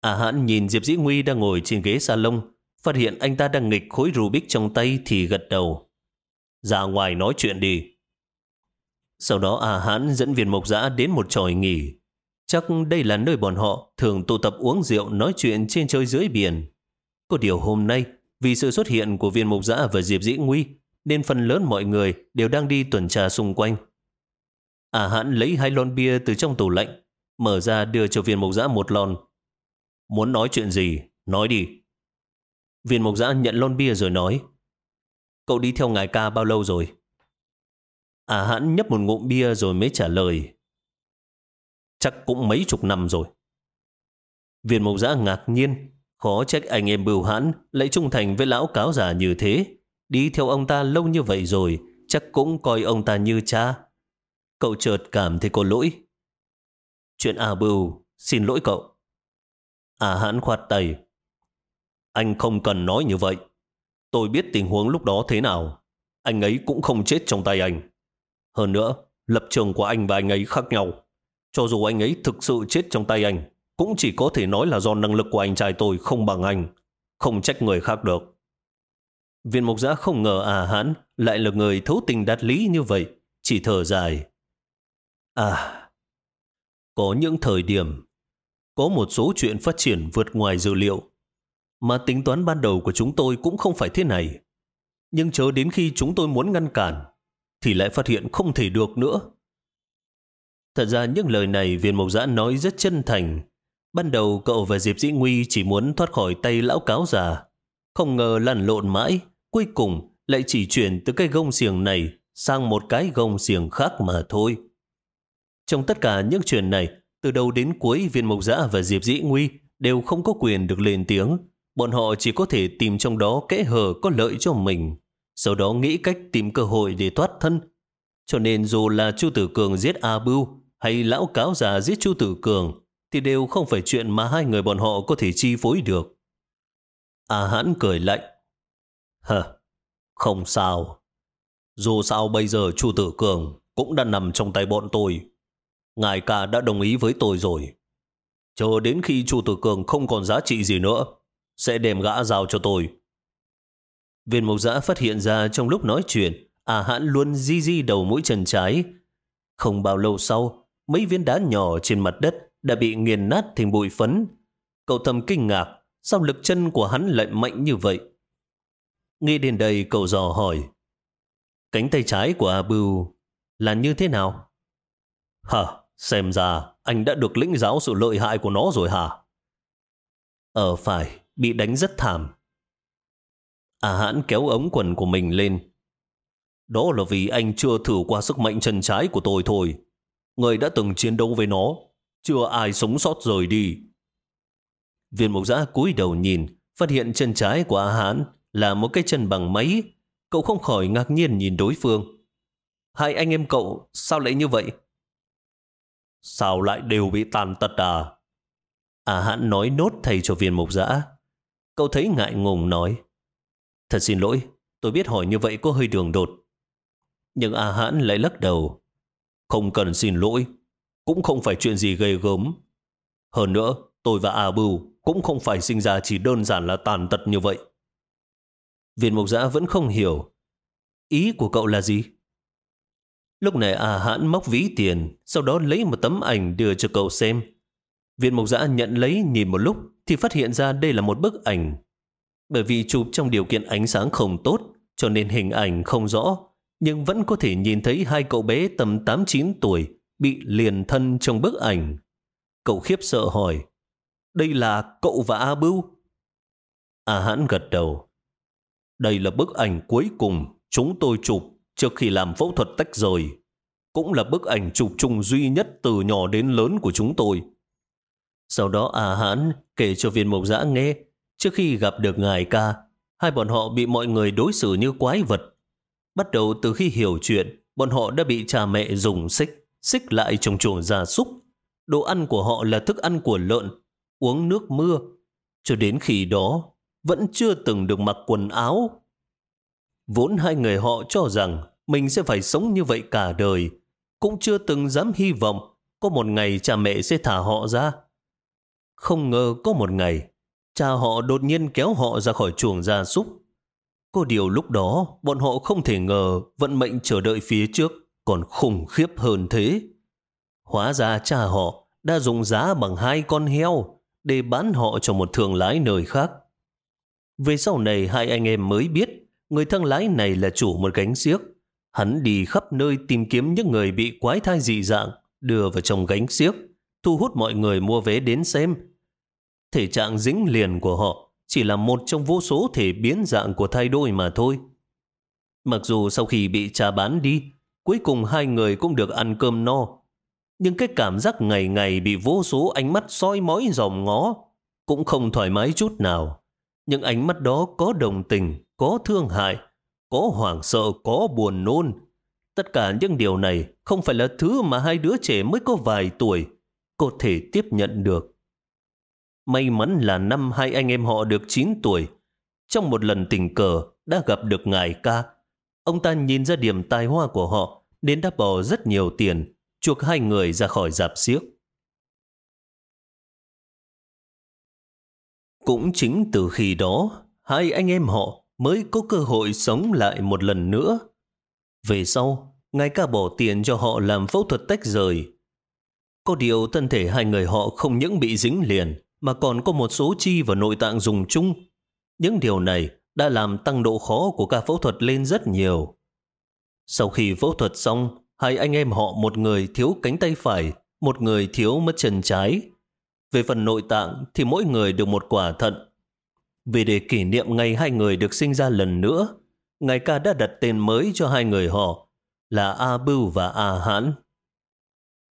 A Hãn nhìn Diệp Dĩ Nguy đang ngồi trên ghế salon, phát hiện anh ta đang nghịch khối Rubik trong tay thì gật đầu. Ra ngoài nói chuyện đi. Sau đó A Hãn dẫn viên mộc giã đến một tròi nghỉ. Chắc đây là nơi bọn họ thường tụ tập uống rượu nói chuyện trên trời dưới biển. Có điều hôm nay, vì sự xuất hiện của viên mục giã và Diệp Dĩ Nguy, nên phần lớn mọi người đều đang đi tuần tra xung quanh. À hãn lấy hai lon bia từ trong tủ lạnh, mở ra đưa cho viên mục giã một lon. Muốn nói chuyện gì, nói đi. Viên mộc giã nhận lon bia rồi nói. Cậu đi theo ngài ca bao lâu rồi? À hãn nhấp một ngụm bia rồi mới trả lời. Chắc cũng mấy chục năm rồi. Viên mộc giã ngạc nhiên, khó trách anh em bưu hãn lại trung thành với lão cáo già như thế. Đi theo ông ta lâu như vậy rồi, chắc cũng coi ông ta như cha. Cậu chợt cảm thấy có lỗi. Chuyện à bưu, xin lỗi cậu. À hãn khoát tay. Anh không cần nói như vậy. Tôi biết tình huống lúc đó thế nào. Anh ấy cũng không chết trong tay anh. Hơn nữa, lập trường của anh và anh ấy khác nhau. Cho dù anh ấy thực sự chết trong tay anh, cũng chỉ có thể nói là do năng lực của anh trai tôi không bằng anh. Không trách người khác được. Viên mục giã không ngờ à hãn lại là người thấu tình đạt lý như vậy. Chỉ thở dài. À, có những thời điểm, có một số chuyện phát triển vượt ngoài dự liệu, mà tính toán ban đầu của chúng tôi cũng không phải thế này. Nhưng chờ đến khi chúng tôi muốn ngăn cản, thì lại phát hiện không thể được nữa. Thật ra những lời này viên mộc giã nói rất chân thành. Ban đầu cậu và Diệp Dĩ Nguy chỉ muốn thoát khỏi tay lão cáo già. Không ngờ lăn lộn mãi, cuối cùng lại chỉ chuyển từ cái gông xiềng này sang một cái gông xiềng khác mà thôi. Trong tất cả những chuyện này, từ đầu đến cuối viên mộc giã và Diệp Dĩ Nguy đều không có quyền được lên tiếng. Bọn họ chỉ có thể tìm trong đó kẽ hở có lợi cho mình, sau đó nghĩ cách tìm cơ hội để thoát thân. Cho nên dù là Chu Tử Cường giết A Bưu hay lão cáo già giết Chu Tử Cường, thì đều không phải chuyện mà hai người bọn họ có thể chi phối được. A hãn cười lạnh. Hờ, không sao. Dù sao bây giờ Chu Tử Cường cũng đã nằm trong tay bọn tôi. Ngài cả đã đồng ý với tôi rồi. Chờ đến khi Chu Tử Cường không còn giá trị gì nữa, sẽ đem gã giao cho tôi. Viên mộc giã phát hiện ra trong lúc nói chuyện, à hãn luôn di di đầu mũi chân trái. Không bao lâu sau, mấy viên đá nhỏ trên mặt đất đã bị nghiền nát thành bụi phấn. Cậu thầm kinh ngạc, sao lực chân của hắn lại mạnh như vậy? Nghĩ đến đây cậu dò hỏi, cánh tay trái của Abu là như thế nào? Hả? Xem ra anh đã được lĩnh giáo sự lợi hại của nó rồi hả? Ờ phải, bị đánh rất thảm. À hãn kéo ống quần của mình lên. Đó là vì anh chưa thử qua sức mạnh chân trái của tôi thôi. Người đã từng chiến đấu với nó, chưa ai sống sót rời đi. Viên mục giã cúi đầu nhìn, phát hiện chân trái của A Hãn là một cái chân bằng máy. Cậu không khỏi ngạc nhiên nhìn đối phương. Hai anh em cậu sao lại như vậy? Sao lại đều bị tàn tật à? A hãn nói nốt thầy cho viên mục giã. Cậu thấy ngại ngùng nói. Thật xin lỗi, tôi biết hỏi như vậy có hơi đường đột. Nhưng A hãn lại lắc đầu. Không cần xin lỗi, cũng không phải chuyện gì gây gớm. Hơn nữa, tôi và A Bưu cũng không phải sinh ra chỉ đơn giản là tàn tật như vậy. Viên mục giã vẫn không hiểu. Ý của cậu là gì? Lúc này A hãn móc ví tiền, sau đó lấy một tấm ảnh đưa cho cậu xem. Viên mộc giã nhận lấy nhìn một lúc thì phát hiện ra đây là một bức ảnh. Bởi vì chụp trong điều kiện ánh sáng không tốt, cho nên hình ảnh không rõ, nhưng vẫn có thể nhìn thấy hai cậu bé tầm 8-9 tuổi bị liền thân trong bức ảnh. Cậu khiếp sợ hỏi, đây là cậu và A Bưu? A hãn gật đầu. Đây là bức ảnh cuối cùng chúng tôi chụp trước khi làm phẫu thuật tách rời. Cũng là bức ảnh chụp chung duy nhất từ nhỏ đến lớn của chúng tôi. Sau đó à hãn kể cho viên mộc giã nghe, trước khi gặp được ngài ca, hai bọn họ bị mọi người đối xử như quái vật. Bắt đầu từ khi hiểu chuyện, bọn họ đã bị cha mẹ dùng xích, xích lại trong chuồng gia súc. Đồ ăn của họ là thức ăn của lợn, uống nước mưa. Cho đến khi đó, vẫn chưa từng được mặc quần áo. Vốn hai người họ cho rằng mình sẽ phải sống như vậy cả đời, cũng chưa từng dám hy vọng có một ngày cha mẹ sẽ thả họ ra. Không ngờ có một ngày, cha họ đột nhiên kéo họ ra khỏi chuồng gia súc. Có điều lúc đó, bọn họ không thể ngờ vận mệnh chờ đợi phía trước còn khủng khiếp hơn thế. Hóa ra cha họ đã dùng giá bằng hai con heo để bán họ cho một thương lái nơi khác. Về sau này hai anh em mới biết người thương lái này là chủ một gánh xiếc. Hắn đi khắp nơi tìm kiếm những người bị quái thai dị dạng đưa vào trong gánh xiếc thu hút mọi người mua vé đến xem. Thể trạng dính liền của họ chỉ là một trong vô số thể biến dạng của thay đôi mà thôi. Mặc dù sau khi bị trà bán đi, cuối cùng hai người cũng được ăn cơm no, nhưng cái cảm giác ngày ngày bị vô số ánh mắt soi mói dòm ngó cũng không thoải mái chút nào. Những ánh mắt đó có đồng tình, có thương hại, có hoảng sợ, có buồn nôn. Tất cả những điều này không phải là thứ mà hai đứa trẻ mới có vài tuổi có thể tiếp nhận được. May mắn là năm hai anh em họ được 9 tuổi. Trong một lần tình cờ đã gặp được ngài ca. Ông ta nhìn ra điểm tài hoa của họ đến đã bỏ rất nhiều tiền chuộc hai người ra khỏi dạp xiếc. Cũng chính từ khi đó, hai anh em họ mới có cơ hội sống lại một lần nữa. Về sau, ngài ca bỏ tiền cho họ làm phẫu thuật tách rời. Có điều thân thể hai người họ không những bị dính liền, mà còn có một số chi và nội tạng dùng chung. Những điều này đã làm tăng độ khó của ca phẫu thuật lên rất nhiều. Sau khi phẫu thuật xong, hai anh em họ một người thiếu cánh tay phải, một người thiếu mất chân trái. Về phần nội tạng thì mỗi người được một quả thận. Vì để kỷ niệm ngày hai người được sinh ra lần nữa, ngài ca đã đặt tên mới cho hai người họ là A Bưu và A Hãn.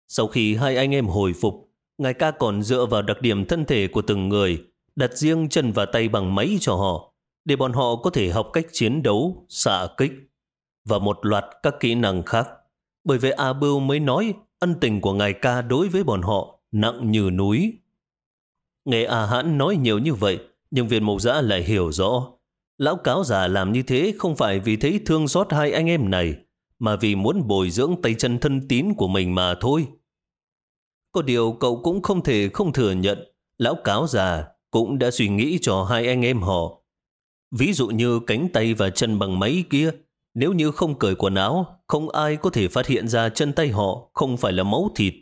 Sau khi hai anh em hồi phục, ngài ca còn dựa vào đặc điểm thân thể của từng người, đặt riêng chân và tay bằng máy cho họ, để bọn họ có thể học cách chiến đấu, xạ kích và một loạt các kỹ năng khác. Bởi vậy A Bưu mới nói ân tình của ngài ca đối với bọn họ nặng như núi. Nghe A Hãn nói nhiều như vậy, nhưng viên mục giã lại hiểu rõ. Lão cáo già làm như thế không phải vì thấy thương xót hai anh em này, mà vì muốn bồi dưỡng tay chân thân tín của mình mà thôi. Có điều cậu cũng không thể không thừa nhận, lão cáo già cũng đã suy nghĩ cho hai anh em họ. Ví dụ như cánh tay và chân bằng máy kia, nếu như không cởi quần áo, không ai có thể phát hiện ra chân tay họ không phải là máu thịt.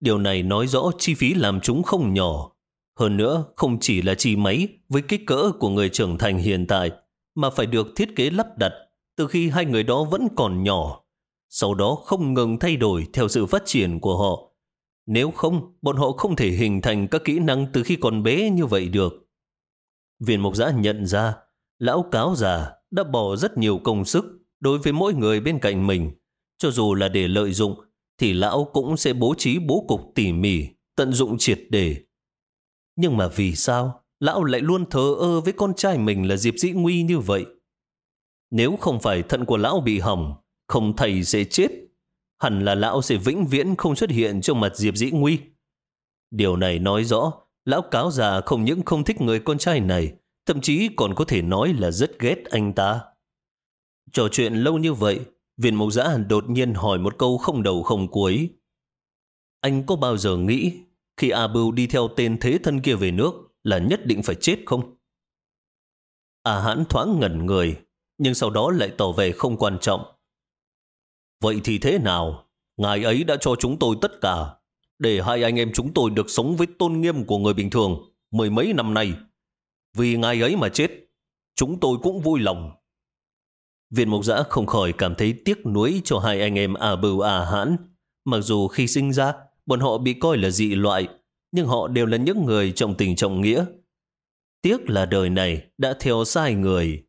Điều này nói rõ chi phí làm chúng không nhỏ. Hơn nữa, không chỉ là chi máy với kích cỡ của người trưởng thành hiện tại, mà phải được thiết kế lắp đặt từ khi hai người đó vẫn còn nhỏ. Sau đó không ngừng thay đổi theo sự phát triển của họ. Nếu không, bọn họ không thể hình thành các kỹ năng từ khi còn bé như vậy được. Viên mục giã nhận ra, lão cáo già đã bỏ rất nhiều công sức đối với mỗi người bên cạnh mình. Cho dù là để lợi dụng, thì lão cũng sẽ bố trí bố cục tỉ mỉ, tận dụng triệt để. Nhưng mà vì sao lão lại luôn thờ ơ với con trai mình là Diệp Dĩ Nguy như vậy? Nếu không phải thận của lão bị hỏng, không thầy sẽ chết, hẳn là lão sẽ vĩnh viễn không xuất hiện trong mặt Diệp Dĩ Nguy. Điều này nói rõ, lão cáo già không những không thích người con trai này, thậm chí còn có thể nói là rất ghét anh ta. Trò chuyện lâu như vậy, viên mộc giã đột nhiên hỏi một câu không đầu không cuối. Anh có bao giờ nghĩ khi A Bưu đi theo tên thế thân kia về nước là nhất định phải chết không? A hãn thoáng ngẩn người, nhưng sau đó lại tỏ vẻ không quan trọng. Vậy thì thế nào? Ngài ấy đã cho chúng tôi tất cả, để hai anh em chúng tôi được sống với tôn nghiêm của người bình thường mười mấy năm nay. Vì ngài ấy mà chết, chúng tôi cũng vui lòng. Viên mộc giã không khỏi cảm thấy tiếc nuối cho hai anh em à Bưu à Hãn. Mặc dù khi sinh ra, bọn họ bị coi là dị loại, nhưng họ đều là những người trọng tình trọng nghĩa. Tiếc là đời này đã theo sai người.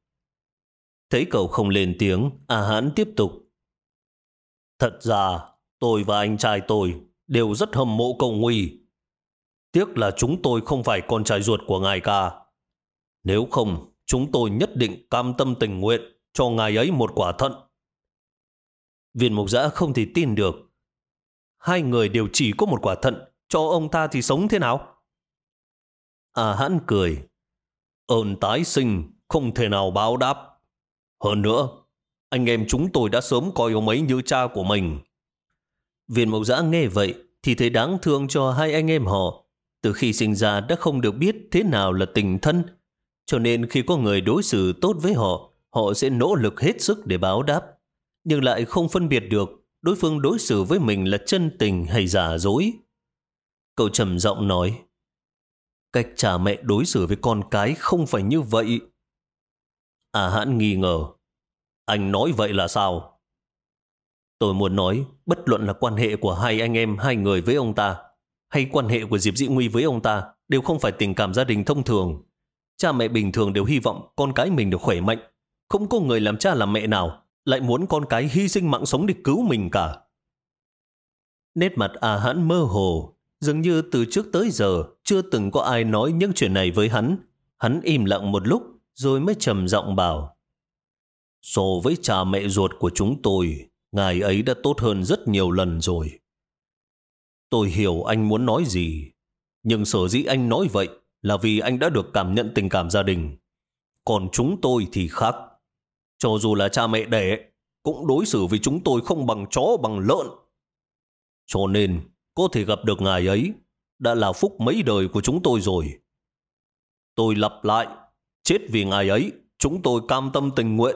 Thấy cậu không lên tiếng, à Hãn tiếp tục. Thật ra, tôi và anh trai tôi đều rất hâm mộ cậu Nguy. Tiếc là chúng tôi không phải con trai ruột của ngài ca. Nếu không, chúng tôi nhất định cam tâm tình nguyện cho ngài ấy một quả thận. Viên mục giã không thể tin được. Hai người đều chỉ có một quả thận, cho ông ta thì sống thế nào? À hãn cười. Ơn tái sinh không thể nào báo đáp. Hơn nữa, anh em chúng tôi đã sớm coi ông ấy như cha của mình. Viên mộc giã nghe vậy thì thấy đáng thương cho hai anh em họ. Từ khi sinh ra đã không được biết thế nào là tình thân. Cho nên khi có người đối xử tốt với họ, họ sẽ nỗ lực hết sức để báo đáp. Nhưng lại không phân biệt được đối phương đối xử với mình là chân tình hay giả dối. Cậu trầm giọng nói, cách cha mẹ đối xử với con cái không phải như vậy. À hãn nghi ngờ, anh nói vậy là sao? Tôi muốn nói, bất luận là quan hệ của hai anh em hai người với ông ta, hay quan hệ của Diệp Dĩ Nguy với ông ta, đều không phải tình cảm gia đình thông thường. Cha mẹ bình thường đều hy vọng con cái mình được khỏe mạnh. Không có người làm cha làm mẹ nào lại muốn con cái hy sinh mạng sống để cứu mình cả. Nét mặt à hãn mơ hồ, dường như từ trước tới giờ chưa từng có ai nói những chuyện này với hắn. Hắn im lặng một lúc rồi mới trầm giọng bảo. So với cha mẹ ruột của chúng tôi, ngài ấy đã tốt hơn rất nhiều lần rồi. Tôi hiểu anh muốn nói gì, nhưng sở dĩ anh nói vậy là vì anh đã được cảm nhận tình cảm gia đình. Còn chúng tôi thì khác. Cho dù là cha mẹ đẻ, cũng đối xử với chúng tôi không bằng chó bằng lợn. Cho nên, có thể gặp được ngài ấy đã là phúc mấy đời của chúng tôi rồi. Tôi lặp lại, chết vì ngài ấy, chúng tôi cam tâm tình nguyện.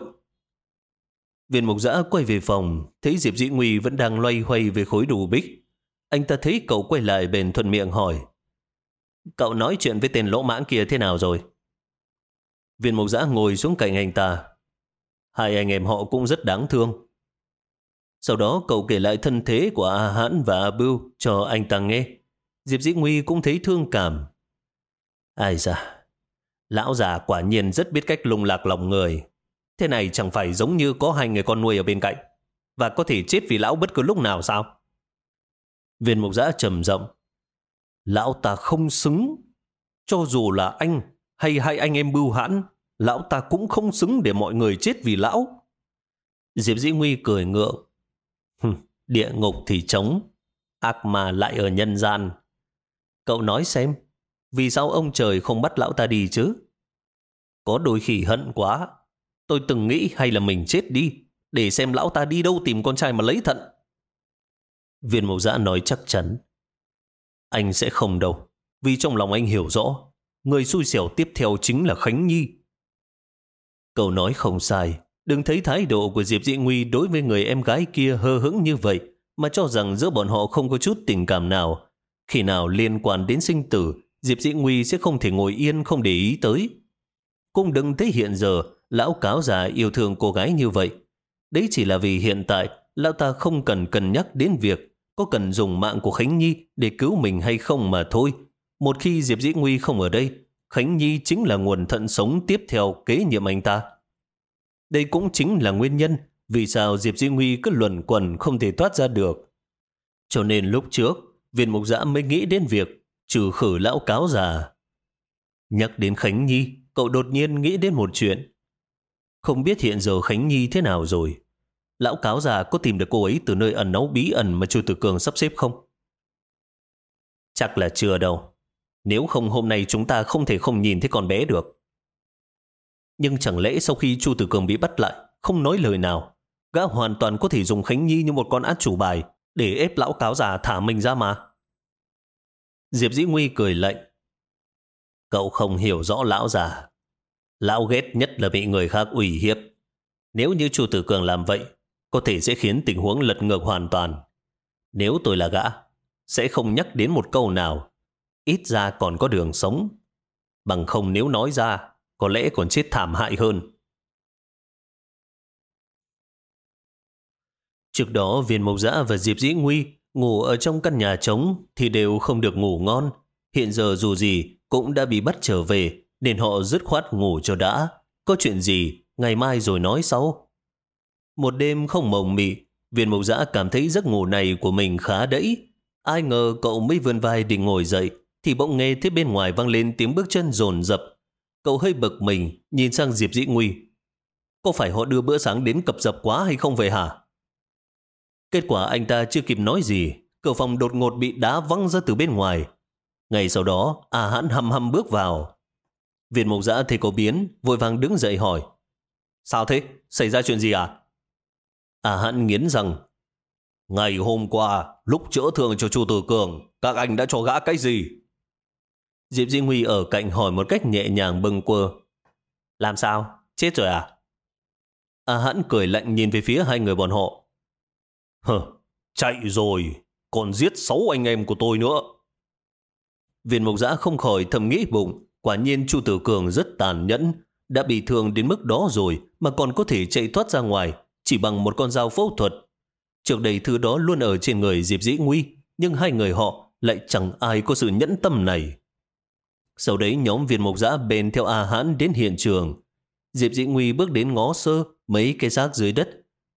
Viên mục giã quay về phòng, thấy Diệp Dĩ Nguy vẫn đang loay hoay về khối đồ bích. Anh ta thấy cậu quay lại bền thuận miệng hỏi. Cậu nói chuyện với tên lỗ mãng kia thế nào rồi? Viên mục giã ngồi xuống cạnh anh ta. Hai anh em họ cũng rất đáng thương. Sau đó cậu kể lại thân thế của A Hãn và A Bưu cho anh ta nghe. Diệp Dĩ Nguy cũng thấy thương cảm. Ai da, lão già quả nhiên rất biết cách lung lạc lòng người. Thế này chẳng phải giống như có hai người con nuôi ở bên cạnh và có thể chết vì lão bất cứ lúc nào sao? Viên mục giã trầm rộng. Lão ta không xứng. Cho dù là anh hay hai anh em bưu hãn, lão ta cũng không xứng để mọi người chết vì lão. Diệp Dĩ Nguy cười ngượng. Địa ngục thì trống, ác mà lại ở nhân gian. Cậu nói xem, vì sao ông trời không bắt lão ta đi chứ? Có đôi khi hận quá, tôi từng nghĩ hay là mình chết đi, để xem lão ta đi đâu tìm con trai mà lấy thận. Viên mẫu giã nói chắc chắn. Anh sẽ không đâu, vì trong lòng anh hiểu rõ, người xui xẻo tiếp theo chính là Khánh Nhi. Cậu nói không sai, đừng thấy thái độ của Diệp Dị Nguy đối với người em gái kia hơ hững như vậy, mà cho rằng giữa bọn họ không có chút tình cảm nào. Khi nào liên quan đến sinh tử, Diệp Dị Nguy sẽ không thể ngồi yên không để ý tới. Cũng đừng thấy hiện giờ, lão cáo già yêu thương cô gái như vậy. Đấy chỉ là vì hiện tại, lão ta không cần cân nhắc đến việc có cần dùng mạng của Khánh Nhi để cứu mình hay không mà thôi. Một khi Diệp Dĩ Nguy không ở đây, Khánh Nhi chính là nguồn thận sống tiếp theo kế nhiệm anh ta. Đây cũng chính là nguyên nhân vì sao Diệp Dĩ Nguy cứ luẩn quẩn không thể thoát ra được. Cho nên lúc trước, viên mục giã mới nghĩ đến việc trừ khử lão cáo già. Nhắc đến Khánh Nhi, cậu đột nhiên nghĩ đến một chuyện. Không biết hiện giờ Khánh Nhi thế nào rồi. Lão cáo già có tìm được cô ấy từ nơi ẩn náu bí ẩn mà Chu Tử Cường sắp xếp không? Chắc là chưa đâu. Nếu không hôm nay chúng ta không thể không nhìn thấy con bé được. Nhưng chẳng lẽ sau khi Chu Tử Cường bị bắt lại, không nói lời nào, gã hoàn toàn có thể dùng Khánh Nhi như một con át chủ bài để ép lão cáo già thả mình ra mà. Diệp Dĩ Nguy cười lạnh. Cậu không hiểu rõ lão già. Lão ghét nhất là bị người khác ủy hiếp. Nếu như Chu Tử Cường làm vậy, có thể sẽ khiến tình huống lật ngược hoàn toàn. Nếu tôi là gã, sẽ không nhắc đến một câu nào. Ít ra còn có đường sống. Bằng không nếu nói ra, có lẽ còn chết thảm hại hơn. Trước đó viên mộc giã và Diệp Dĩ Nguy ngủ ở trong căn nhà trống thì đều không được ngủ ngon. Hiện giờ dù gì cũng đã bị bắt trở về nên họ dứt khoát ngủ cho đã. Có chuyện gì ngày mai rồi nói sau. Một đêm không mộng mị, viên mộc giã cảm thấy giấc ngủ này của mình khá đẫy. Ai ngờ cậu mới vươn vai định ngồi dậy thì bỗng nghe thấy bên ngoài vang lên tiếng bước chân rồn rập Cậu hơi bực mình, nhìn sang Diệp Dĩ Nguy. Có phải họ đưa bữa sáng đến cập dập quá hay không vậy hả? Kết quả anh ta chưa kịp nói gì, cửa phòng đột ngột bị đá văng ra từ bên ngoài. Ngày sau đó, à hãn hầm hầm bước vào. Viên mộc giã thấy có biến, vội vàng đứng dậy hỏi. Sao thế? Xảy ra chuyện gì à? À hận nghiến rằng, Ngày hôm qua, lúc chữa thương cho chu Tử Cường, các anh đã cho gã cái gì? Diệp Di Huy ở cạnh hỏi một cách nhẹ nhàng bâng quơ. Làm sao? Chết rồi à? À hãn cười lạnh nhìn về phía hai người bọn họ. Hờ, chạy rồi, còn giết sáu anh em của tôi nữa. Viên mộc giã không khỏi thầm nghĩ bụng, quả nhiên Chu Tử Cường rất tàn nhẫn, đã bị thương đến mức đó rồi mà còn có thể chạy thoát ra ngoài chỉ bằng một con dao phẫu thuật. Trước đây thứ đó luôn ở trên người Diệp Dĩ Nguy, nhưng hai người họ lại chẳng ai có sự nhẫn tâm này. Sau đấy nhóm viên mộc giã bền theo A Hãn đến hiện trường. Diệp Dĩ Nguy bước đến ngó sơ mấy cái xác dưới đất,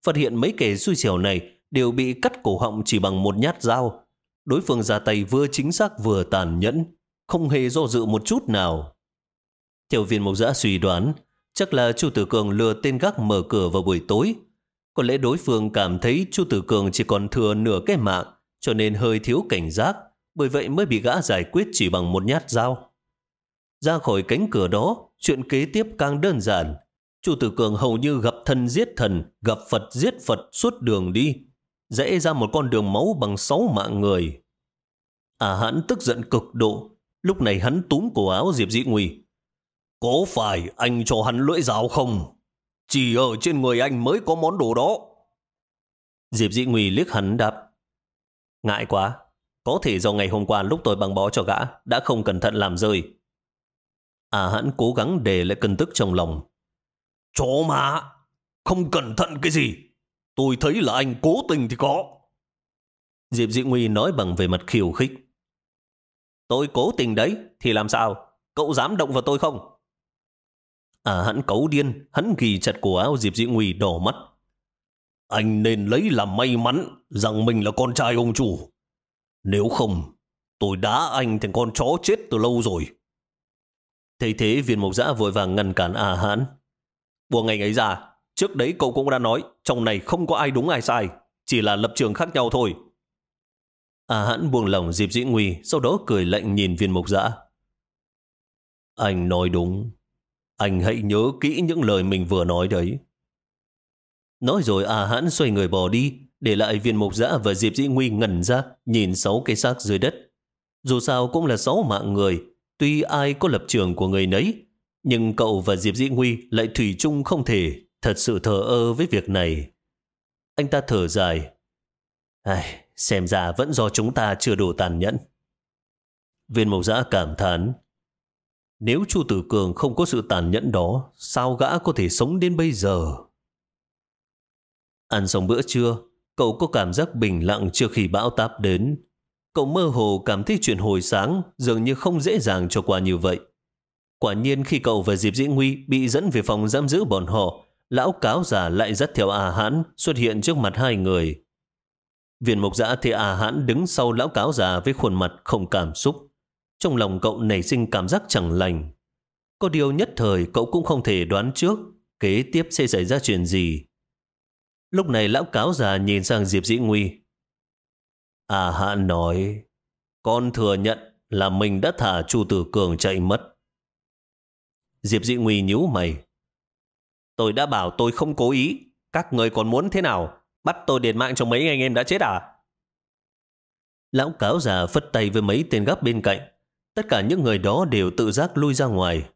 phát hiện mấy kẻ xui xẻo này đều bị cắt cổ họng chỉ bằng một nhát dao. Đối phương ra tay vừa chính xác vừa tàn nhẫn, không hề do dự một chút nào. Theo viên mộc giã suy đoán, chắc là Chu Tử Cường lừa tên gác mở cửa vào buổi tối. Có lẽ đối phương cảm thấy Chu Tử Cường chỉ còn thừa nửa cái mạng, cho nên hơi thiếu cảnh giác, bởi vậy mới bị gã giải quyết chỉ bằng một nhát dao. Ra khỏi cánh cửa đó, chuyện kế tiếp càng đơn giản. Chu Tử Cường hầu như gặp thần giết thần, gặp Phật giết Phật suốt đường đi, rẽ ra một con đường máu bằng sáu mạng người. À hắn tức giận cực độ, lúc này hắn túm cổ áo Diệp Dĩ Nguy. Có phải anh cho hắn lưỡi dao không? Chỉ ở trên người anh mới có món đồ đó. Diệp Dĩ Nguy liếc hắn đáp. Ngại quá, có thể do ngày hôm qua lúc tôi băng bó cho gã đã không cẩn thận làm rơi. À hắn cố gắng để lại cân tức trong lòng. Chó mà, không cẩn thận cái gì. Tôi thấy là anh cố tình thì có. Diệp Dĩ Nguy nói bằng về mặt khiêu khích. Tôi cố tình đấy, thì làm sao? Cậu dám động vào tôi không? À hắn cấu điên, hắn ghi chặt cổ áo Diệp Dị Nguy đỏ mắt. Anh nên lấy làm may mắn rằng mình là con trai ông chủ. Nếu không, tôi đá anh thành con chó chết từ lâu rồi. Thấy thế viên mộc giã vội vàng ngăn cản à Hãn. Buông anh ấy ra, trước đấy cậu cũng đã nói trong này không có ai đúng ai sai, chỉ là lập trường khác nhau thôi. A Hãn buông lòng Diệp dĩ nguy, sau đó cười lạnh nhìn viên mộc Dã. Anh nói đúng. Anh hãy nhớ kỹ những lời mình vừa nói đấy. Nói rồi A Hãn xoay người bỏ đi, để lại viên mộc Dã và Diệp Dĩ Nguy ngẩn ra, nhìn sáu cây xác dưới đất. Dù sao cũng là sáu mạng người, Tuy ai có lập trường của người nấy, nhưng cậu và Diệp Dĩ Nguy lại thủy chung không thể thật sự thờ ơ với việc này. Anh ta thở dài. Ai, xem ra vẫn do chúng ta chưa đủ tàn nhẫn. Viên mộc giã cảm thán. Nếu Chu Tử Cường không có sự tàn nhẫn đó, sao gã có thể sống đến bây giờ? Ăn xong bữa trưa, cậu có cảm giác bình lặng trước khi bão táp đến. Cậu mơ hồ cảm thấy chuyện hồi sáng dường như không dễ dàng cho qua như vậy. Quả nhiên khi cậu và Diệp Dĩ Nguy bị dẫn về phòng giam giữ bọn họ, lão cáo già lại dắt theo à Hãn xuất hiện trước mặt hai người. Viện mục giã thì à Hãn đứng sau lão cáo già với khuôn mặt không cảm xúc. Trong lòng cậu nảy sinh cảm giác chẳng lành. Có điều nhất thời cậu cũng không thể đoán trước kế tiếp sẽ xảy ra chuyện gì. Lúc này lão cáo già nhìn sang Diệp Dĩ Nguy À hãn nói, con thừa nhận là mình đã thả Chu Tử Cường chạy mất. Diệp Dị Nguy nhíu mày. Tôi đã bảo tôi không cố ý. Các người còn muốn thế nào? Bắt tôi điền mạng cho mấy anh em đã chết à? Lão cáo già phất tay với mấy tên gấp bên cạnh. Tất cả những người đó đều tự giác lui ra ngoài.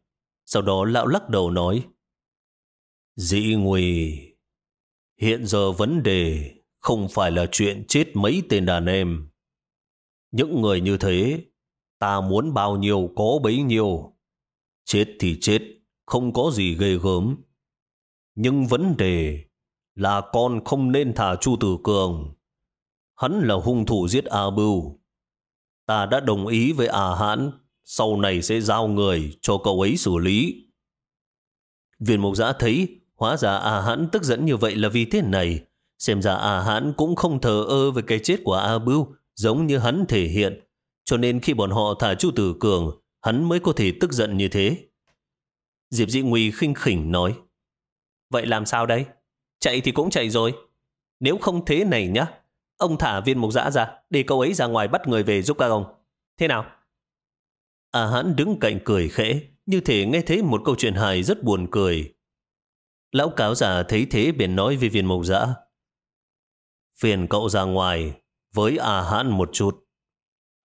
Sau đó lão lắc đầu nói. Dị Nguy, hiện giờ vấn đề không phải là chuyện chết mấy tên đàn em. Những người như thế, ta muốn bao nhiêu có bấy nhiêu. Chết thì chết, không có gì ghê gớm. Nhưng vấn đề là con không nên thả Chu Tử Cường. Hắn là hung thủ giết A Bưu. Ta đã đồng ý với A Hãn, sau này sẽ giao người cho cậu ấy xử lý. Viên mục giã thấy hóa ra A Hãn tức giận như vậy là vì thế này. Xem ra A Hãn cũng không thờ ơ với cái chết của A Bưu, giống như hắn thể hiện. Cho nên khi bọn họ thả Chu Tử Cường, hắn mới có thể tức giận như thế. Diệp Dị Nguy khinh khỉnh nói. Vậy làm sao đây? Chạy thì cũng chạy rồi. Nếu không thế này nhá, ông thả viên mục dã ra, để cậu ấy ra ngoài bắt người về giúp các ông. Thế nào? à Hãn đứng cạnh cười khẽ, như thể nghe thấy một câu chuyện hài rất buồn cười. Lão cáo già thấy thế bèn nói với viên mục dã Phiền cậu ra ngoài với à Hãn một chút.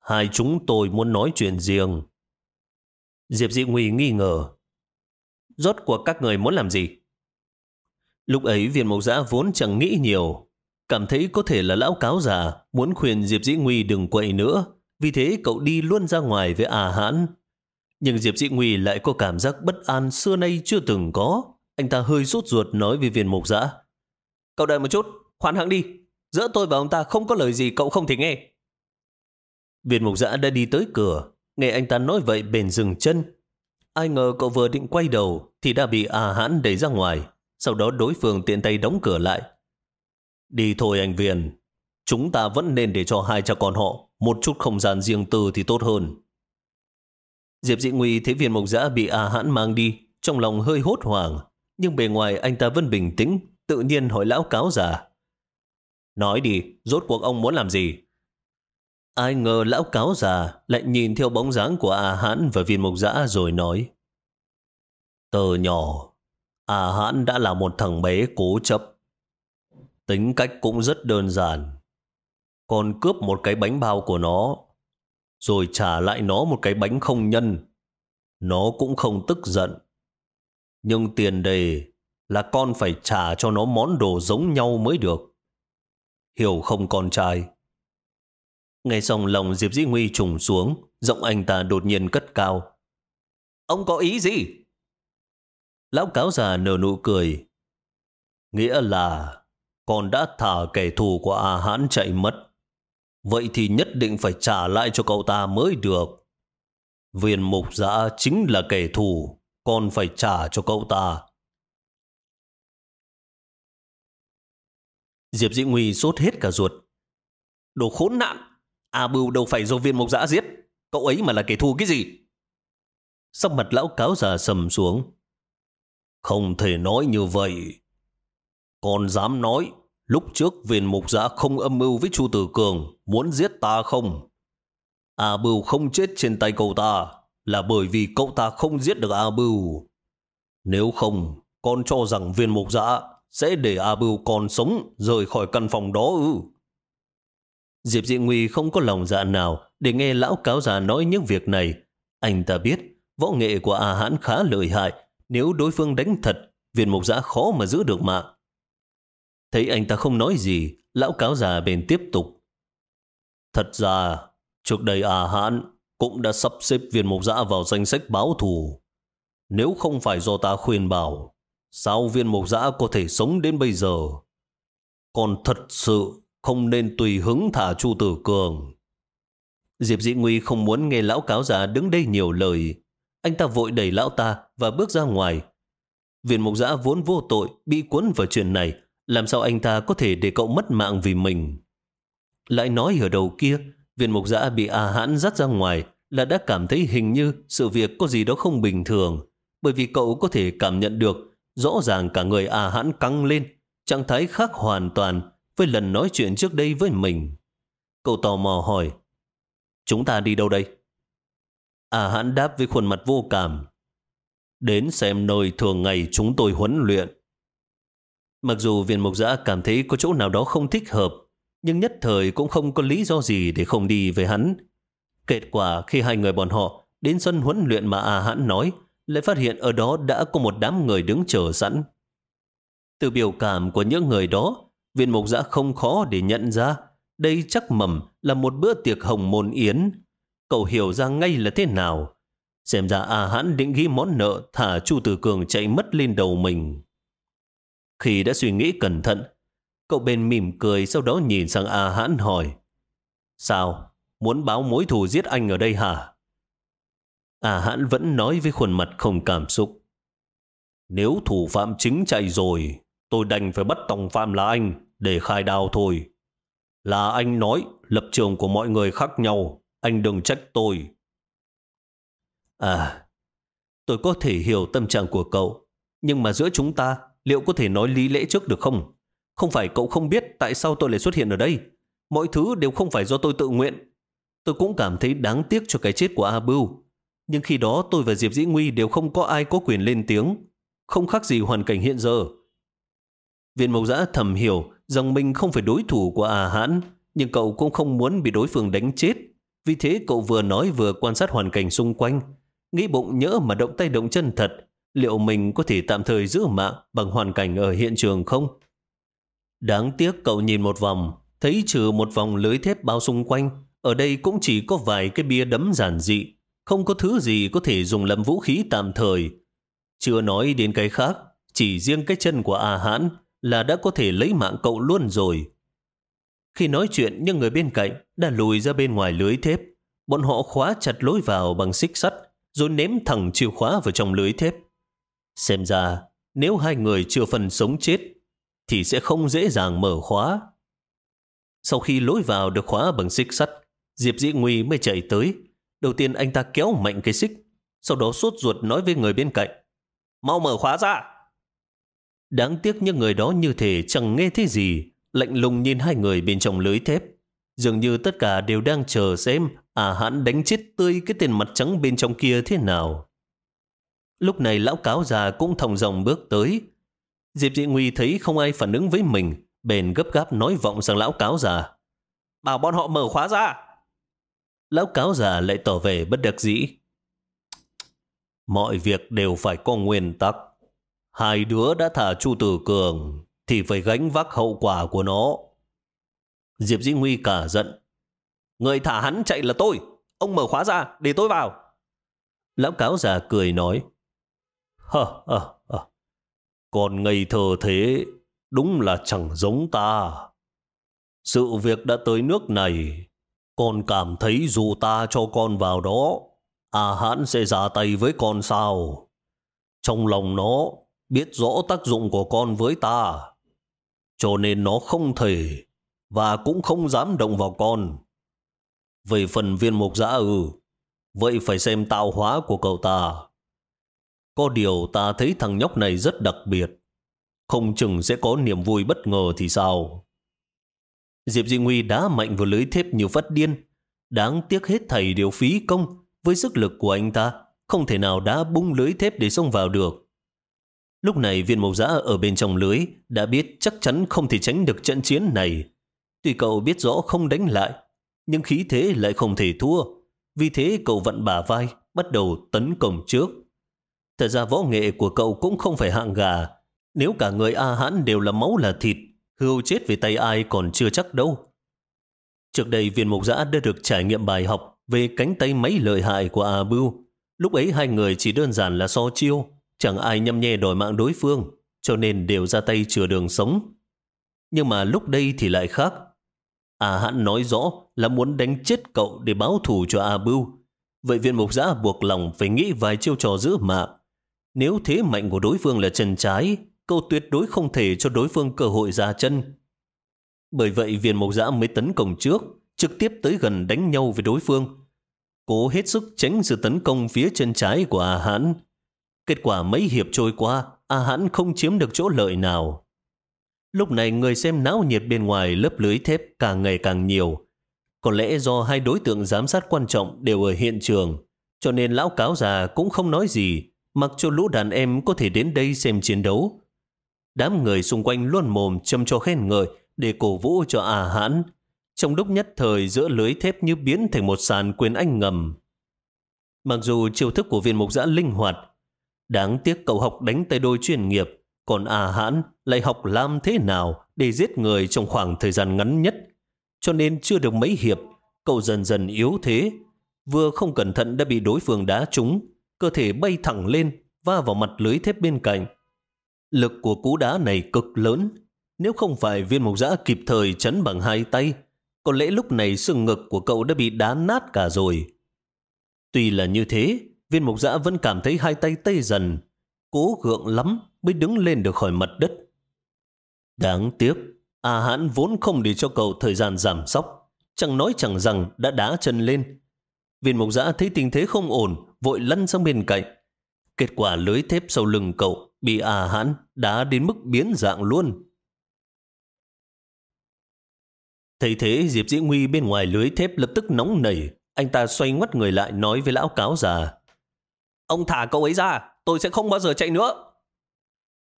Hai chúng tôi muốn nói chuyện riêng. Diệp Dị Nguy nghi ngờ. Rốt cuộc các người muốn làm gì? Lúc ấy viên mộc giã vốn chẳng nghĩ nhiều. Cảm thấy có thể là lão cáo già muốn khuyên Diệp Dĩ Nguy đừng quậy nữa. Vì thế cậu đi luôn ra ngoài với à Hãn. Nhưng Diệp Dĩ Nguy lại có cảm giác bất an xưa nay chưa từng có. Anh ta hơi rút ruột nói với viên mộc giã. Cậu đợi một chút, khoan hãng đi. Giữa tôi và ông ta không có lời gì cậu không thể nghe. Viên mục giã đã đi tới cửa, nghe anh ta nói vậy bền dừng chân. Ai ngờ cậu vừa định quay đầu thì đã bị à Hãn đẩy ra ngoài. Sau đó đối phương tiện tay đóng cửa lại. Đi thôi anh Viên, chúng ta vẫn nên để cho hai cha con họ một chút không gian riêng tư thì tốt hơn. Diệp Dị Nguy thấy viên mộc giã bị A Hãn mang đi, trong lòng hơi hốt hoảng, nhưng bề ngoài anh ta vẫn bình tĩnh, tự nhiên hỏi lão cáo già. Nói đi, rốt cuộc ông muốn làm gì? Ai ngờ lão cáo già lại nhìn theo bóng dáng của A Hãn và viên mộc giã rồi nói. tờ nhỏ, A Hãn đã là một thằng bé cố chấp. Tính cách cũng rất đơn giản. Còn cướp một cái bánh bao của nó, rồi trả lại nó một cái bánh không nhân. Nó cũng không tức giận. Nhưng tiền đề là con phải trả cho nó món đồ giống nhau mới được. Hiểu không con trai? Nghe xong lòng Diệp Dĩ Nguy trùng xuống, giọng anh ta đột nhiên cất cao. Ông có ý gì? Lão cáo già nở nụ cười. Nghĩa là con đã thả kẻ thù của A Hãn chạy mất. Vậy thì nhất định phải trả lại cho cậu ta mới được. Viên mục giã chính là kẻ thù, con phải trả cho cậu ta. Diệp Dĩ Nguy sốt hết cả ruột. Đồ khốn nạn! A Bưu đâu phải do viên mộc giã giết. Cậu ấy mà là kẻ thù cái gì? Sắc mặt lão cáo già sầm xuống. Không thể nói như vậy. Còn dám nói, lúc trước viên mục giã không âm mưu với Chu Tử Cường, muốn giết ta không? A Bưu không chết trên tay cậu ta, là bởi vì cậu ta không giết được A Bưu. Nếu không, con cho rằng viên mục giã sẽ để A Bưu còn sống rời khỏi căn phòng đó ư. Diệp Dị Nguy không có lòng dạ nào để nghe lão cáo già nói những việc này. Anh ta biết võ nghệ của A Hãn khá lợi hại. Nếu đối phương đánh thật, viên mục giã khó mà giữ được mạng. Thấy anh ta không nói gì, lão cáo già bền tiếp tục. Thật ra, trước đây à Hãn cũng đã sắp xếp viên mục giã vào danh sách báo thù. Nếu không phải do ta khuyên bảo, sao viên mục giã có thể sống đến bây giờ? Còn thật sự không nên tùy hứng thả Chu Tử Cường. Diệp Dĩ Nguy không muốn nghe lão cáo già đứng đây nhiều lời. Anh ta vội đẩy lão ta và bước ra ngoài. Viện mục giã vốn vô tội, bị cuốn vào chuyện này. Làm sao anh ta có thể để cậu mất mạng vì mình? Lại nói ở đầu kia, viện mục giã bị A hãn dắt ra ngoài là đã cảm thấy hình như sự việc có gì đó không bình thường. Bởi vì cậu có thể cảm nhận được rõ ràng cả người A hãn căng lên, trạng thái khác hoàn toàn với lần nói chuyện trước đây với mình. Cậu tò mò hỏi, chúng ta đi đâu đây? À hãn đáp với khuôn mặt vô cảm. Đến xem nơi thường ngày chúng tôi huấn luyện. Mặc dù viên mục giã cảm thấy có chỗ nào đó không thích hợp, nhưng nhất thời cũng không có lý do gì để không đi với hắn. Kết quả khi hai người bọn họ đến sân huấn luyện mà A Hãn nói, lại phát hiện ở đó đã có một đám người đứng chờ sẵn. Từ biểu cảm của những người đó, Viên mục giã không khó để nhận ra đây chắc mầm là một bữa tiệc hồng môn yến. Cậu hiểu ra ngay là thế nào. Xem ra A Hãn định ghi món nợ thả Chu Tử Cường chạy mất lên đầu mình. Khi đã suy nghĩ cẩn thận, cậu bên mỉm cười sau đó nhìn sang A Hãn hỏi Sao? Muốn báo mối thù giết anh ở đây hả? A Hãn vẫn nói với khuôn mặt không cảm xúc. Nếu thủ phạm chính chạy rồi, tôi đành phải bắt tòng phạm là anh để khai đào thôi. Là anh nói lập trường của mọi người khác nhau, anh đừng trách tôi. À, tôi có thể hiểu tâm trạng của cậu, nhưng mà giữa chúng ta liệu có thể nói lý lẽ trước được không? Không phải cậu không biết tại sao tôi lại xuất hiện ở đây. Mọi thứ đều không phải do tôi tự nguyện. Tôi cũng cảm thấy đáng tiếc cho cái chết của A Bưu. Nhưng khi đó tôi và Diệp Dĩ Nguy đều không có ai có quyền lên tiếng. Không khác gì hoàn cảnh hiện giờ. Viện Mộc Giã thầm hiểu rằng mình không phải đối thủ của A Hãn, nhưng cậu cũng không muốn bị đối phương đánh chết. Vì thế cậu vừa nói vừa quan sát hoàn cảnh xung quanh, nghĩ bụng nhỡ mà động tay động chân thật, liệu mình có thể tạm thời giữ mạng bằng hoàn cảnh ở hiện trường không? Đáng tiếc cậu nhìn một vòng, thấy trừ một vòng lưới thép bao xung quanh, ở đây cũng chỉ có vài cái bia đấm giản dị, không có thứ gì có thể dùng làm vũ khí tạm thời. Chưa nói đến cái khác, chỉ riêng cái chân của A Hãn là đã có thể lấy mạng cậu luôn rồi. Khi nói chuyện, những người bên cạnh đã lùi ra bên ngoài lưới thép, bọn họ khóa chặt lối vào bằng xích sắt, rồi ném thẳng chìa khóa vào trong lưới thép. Xem ra, nếu hai người chưa phần sống chết, thì sẽ không dễ dàng mở khóa. Sau khi lối vào được khóa bằng xích sắt, Diệp Dĩ Nguy mới chạy tới. Đầu tiên anh ta kéo mạnh cái xích, sau đó sốt ruột nói với người bên cạnh. Mau mở khóa ra! Đáng tiếc những người đó như thể chẳng nghe thấy gì, lạnh lùng nhìn hai người bên trong lưới thép. Dường như tất cả đều đang chờ xem à hắn đánh chết tươi cái tên mặt trắng bên trong kia thế nào. Lúc này lão cáo già cũng thòng dòng bước tới. Diệp Dị Nguy thấy không ai phản ứng với mình, bền gấp gáp nói vọng sang lão cáo già. Bảo bọn họ mở khóa ra. Lão cáo già lại tỏ vẻ bất đắc dĩ. Mọi việc đều phải có nguyên tắc. Hai đứa đã thả Chu Tử Cường thì phải gánh vác hậu quả của nó. Diệp Dĩ Nguy cả giận. Người thả hắn chạy là tôi. Ông mở khóa ra để tôi vào. Lão cáo già cười nói. Hờ, hờ, hờ. Còn ngây thơ thế, đúng là chẳng giống ta. Sự việc đã tới nước này, con cảm thấy dù ta cho con vào đó, à hãn sẽ ra tay với con sao. Trong lòng nó biết rõ tác dụng của con với ta, cho nên nó không thể và cũng không dám động vào con. Về phần viên mục giã ư, vậy phải xem tạo hóa của cậu ta. Có điều ta thấy thằng nhóc này rất đặc biệt. Không chừng sẽ có niềm vui bất ngờ thì sao? Diệp Di Nguy đá mạnh vào lưới thép như phát điên. Đáng tiếc hết thầy đều phí công. Với sức lực của anh ta, không thể nào đá bung lưới thép để xông vào được. Lúc này viên mộc giã ở bên trong lưới đã biết chắc chắn không thể tránh được trận chiến này. Tuy cậu biết rõ không đánh lại, nhưng khí thế lại không thể thua. Vì thế cậu vận bả vai, bắt đầu tấn công trước. Thật ra võ nghệ của cậu cũng không phải hạng gà. Nếu cả người A hãn đều là máu là thịt, hưu chết về tay ai còn chưa chắc đâu. Trước đây viên mục giã đã được trải nghiệm bài học về cánh tay máy lợi hại của A Bưu. Lúc ấy hai người chỉ đơn giản là so chiêu, chẳng ai nhâm nhe đòi mạng đối phương, cho nên đều ra tay chừa đường sống. Nhưng mà lúc đây thì lại khác. à hãn nói rõ là muốn đánh chết cậu để báo thù cho A Bưu. Vậy viên mục giã buộc lòng phải nghĩ vài chiêu trò giữ mạng nếu thế mạnh của đối phương là chân trái, cậu tuyệt đối không thể cho đối phương cơ hội ra chân. Bởi vậy viên mộc giã mới tấn công trước, trực tiếp tới gần đánh nhau với đối phương. Cố hết sức tránh sự tấn công phía chân trái của A Hãn. Kết quả mấy hiệp trôi qua, A Hãn không chiếm được chỗ lợi nào. Lúc này người xem náo nhiệt bên ngoài lớp lưới thép càng ngày càng nhiều. Có lẽ do hai đối tượng giám sát quan trọng đều ở hiện trường, cho nên lão cáo già cũng không nói gì, mặc cho lũ đàn em có thể đến đây xem chiến đấu. Đám người xung quanh luôn mồm châm cho khen ngợi để cổ vũ cho à hãn. Trong lúc nhất thời giữa lưới thép như biến thành một sàn quyền anh ngầm. Mặc dù chiêu thức của viên mục giã linh hoạt, đáng tiếc cậu học đánh tay đôi chuyên nghiệp, còn à hãn lại học làm thế nào để giết người trong khoảng thời gian ngắn nhất. Cho nên chưa được mấy hiệp, cậu dần dần yếu thế, vừa không cẩn thận đã bị đối phương đá trúng, cơ thể bay thẳng lên, va vào mặt lưới thép bên cạnh. Lực của cú đá này cực lớn, nếu không phải viên mục giã kịp thời chấn bằng hai tay, có lẽ lúc này sừng ngực của cậu đã bị đá nát cả rồi. Tuy là như thế, viên mục giã vẫn cảm thấy hai tay tê dần, cố gượng lắm mới đứng lên được khỏi mặt đất. Đáng tiếc, A Hãn vốn không để cho cậu thời gian giảm sóc, chẳng nói chẳng rằng đã đá chân lên. Viên mục giã thấy tình thế không ổn, vội lăn sang bên cạnh. Kết quả lưới thép sau lưng cậu bị à hãn đá đến mức biến dạng luôn. Thấy thế Diệp Dĩ Nguy bên ngoài lưới thép lập tức nóng nảy. Anh ta xoay ngoắt người lại nói với lão cáo già. Ông thả cậu ấy ra, tôi sẽ không bao giờ chạy nữa.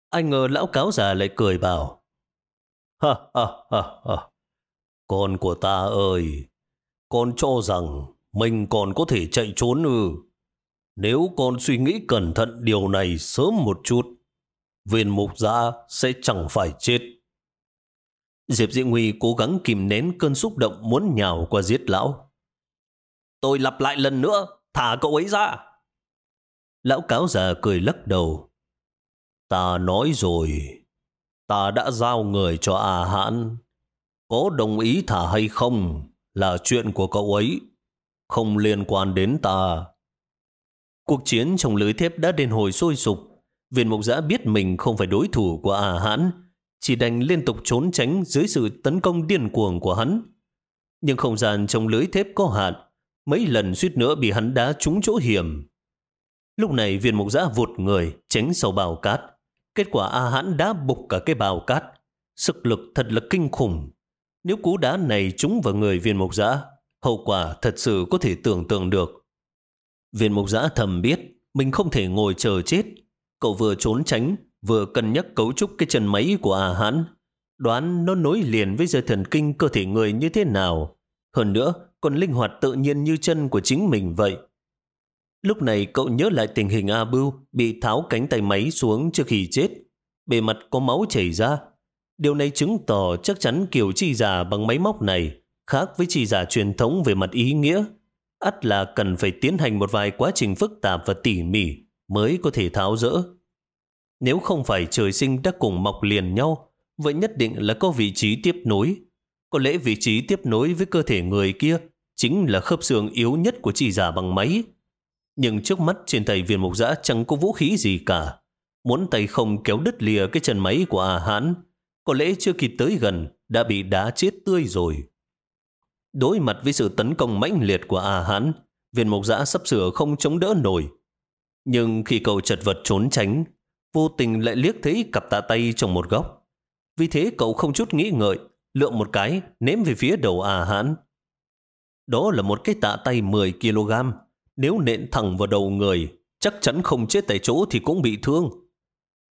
Anh ngờ lão cáo già lại cười bảo. Ha ha ha ha. Con của ta ơi, con cho rằng mình còn có thể chạy trốn ư. Nếu con suy nghĩ cẩn thận điều này sớm một chút, viên mục giã sẽ chẳng phải chết. Diệp Diễn Huy cố gắng kìm nén cơn xúc động muốn nhào qua giết lão. Tôi lặp lại lần nữa, thả cậu ấy ra. Lão cáo già cười lắc đầu. Ta nói rồi, ta đã giao người cho A Hãn. Có đồng ý thả hay không là chuyện của cậu ấy. không liên quan đến ta. Cuộc chiến trong lưới thép đã đến hồi sôi sục. Viên mục giã biết mình không phải đối thủ của À hãn, chỉ đành liên tục trốn tránh dưới sự tấn công điên cuồng của hắn. Nhưng không gian trong lưới thép có hạn, mấy lần suýt nữa bị hắn đá trúng chỗ hiểm. Lúc này viên mục giã vụt người, tránh sau bào cát. Kết quả A hãn đá bục cả cái bào cát. Sức lực thật là kinh khủng. Nếu cú đá này trúng vào người viên mục giã, hậu quả thật sự có thể tưởng tượng được. Viên mục giã thầm biết mình không thể ngồi chờ chết. Cậu vừa trốn tránh, vừa cân nhắc cấu trúc cái chân máy của A hãn. Đoán nó nối liền với dây thần kinh cơ thể người như thế nào. Hơn nữa, còn linh hoạt tự nhiên như chân của chính mình vậy. Lúc này cậu nhớ lại tình hình A Bưu bị tháo cánh tay máy xuống trước khi chết. Bề mặt có máu chảy ra. Điều này chứng tỏ chắc chắn kiểu chi giả bằng máy móc này khác với chi giả truyền thống về mặt ý nghĩa. ắt là cần phải tiến hành một vài quá trình phức tạp và tỉ mỉ mới có thể tháo rỡ. Nếu không phải trời sinh đã cùng mọc liền nhau, vậy nhất định là có vị trí tiếp nối. Có lẽ vị trí tiếp nối với cơ thể người kia chính là khớp xương yếu nhất của chỉ giả bằng máy. Nhưng trước mắt trên tay viên mục giã chẳng có vũ khí gì cả. Muốn tay không kéo đứt lìa cái chân máy của A Hán, có lẽ chưa kịp tới gần đã bị đá chết tươi rồi. Đối mặt với sự tấn công mãnh liệt của A Hán, viên mục giã sắp sửa không chống đỡ nổi. Nhưng khi cậu chật vật trốn tránh, vô tình lại liếc thấy cặp tạ tay trong một góc. Vì thế cậu không chút nghĩ ngợi, lượng một cái ném về phía đầu A Hán. Đó là một cái tạ tay 10 kg. Nếu nện thẳng vào đầu người, chắc chắn không chết tại chỗ thì cũng bị thương.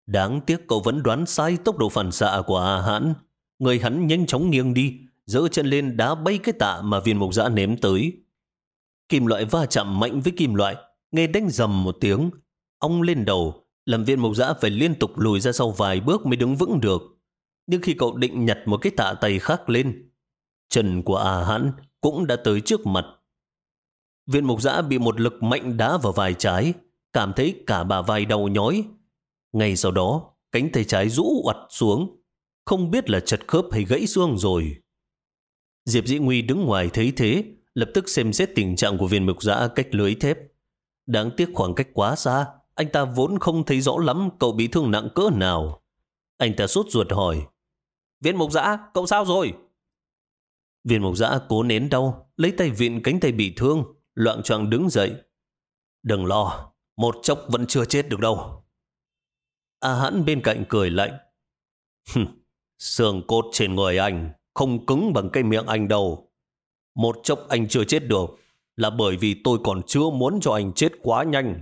Đáng tiếc cậu vẫn đoán sai tốc độ phản xạ của A Hãn. Người hắn nhanh chóng nghiêng đi, dỡ chân lên đá bay cái tạ mà viên mục giã ném tới. Kim loại va chạm mạnh với kim loại, nghe đánh dầm một tiếng. Ông lên đầu, làm viên mục giã phải liên tục lùi ra sau vài bước mới đứng vững được. Nhưng khi cậu định nhặt một cái tạ tay khác lên, chân của A Hãn cũng đã tới trước mặt. Viên mục giã bị một lực mạnh đá vào vai trái, cảm thấy cả bà vai đau nhói. Ngay sau đó, cánh tay trái rũ oặt xuống, không biết là chật khớp hay gãy xương rồi. Diệp Dĩ Nguy đứng ngoài thấy thế, lập tức xem xét tình trạng của viên mục giã cách lưới thép. Đáng tiếc khoảng cách quá xa, anh ta vốn không thấy rõ lắm cậu bị thương nặng cỡ nào. Anh ta sốt ruột hỏi, Viên mục giã, cậu sao rồi? Viên mục giã cố nén đau, lấy tay viện cánh tay bị thương, loạn choạng đứng dậy. Đừng lo, một chốc vẫn chưa chết được đâu. A hãn bên cạnh cười lạnh. Xương cốt trên người anh không cứng bằng cái miệng anh đâu. Một chốc anh chưa chết được là bởi vì tôi còn chưa muốn cho anh chết quá nhanh.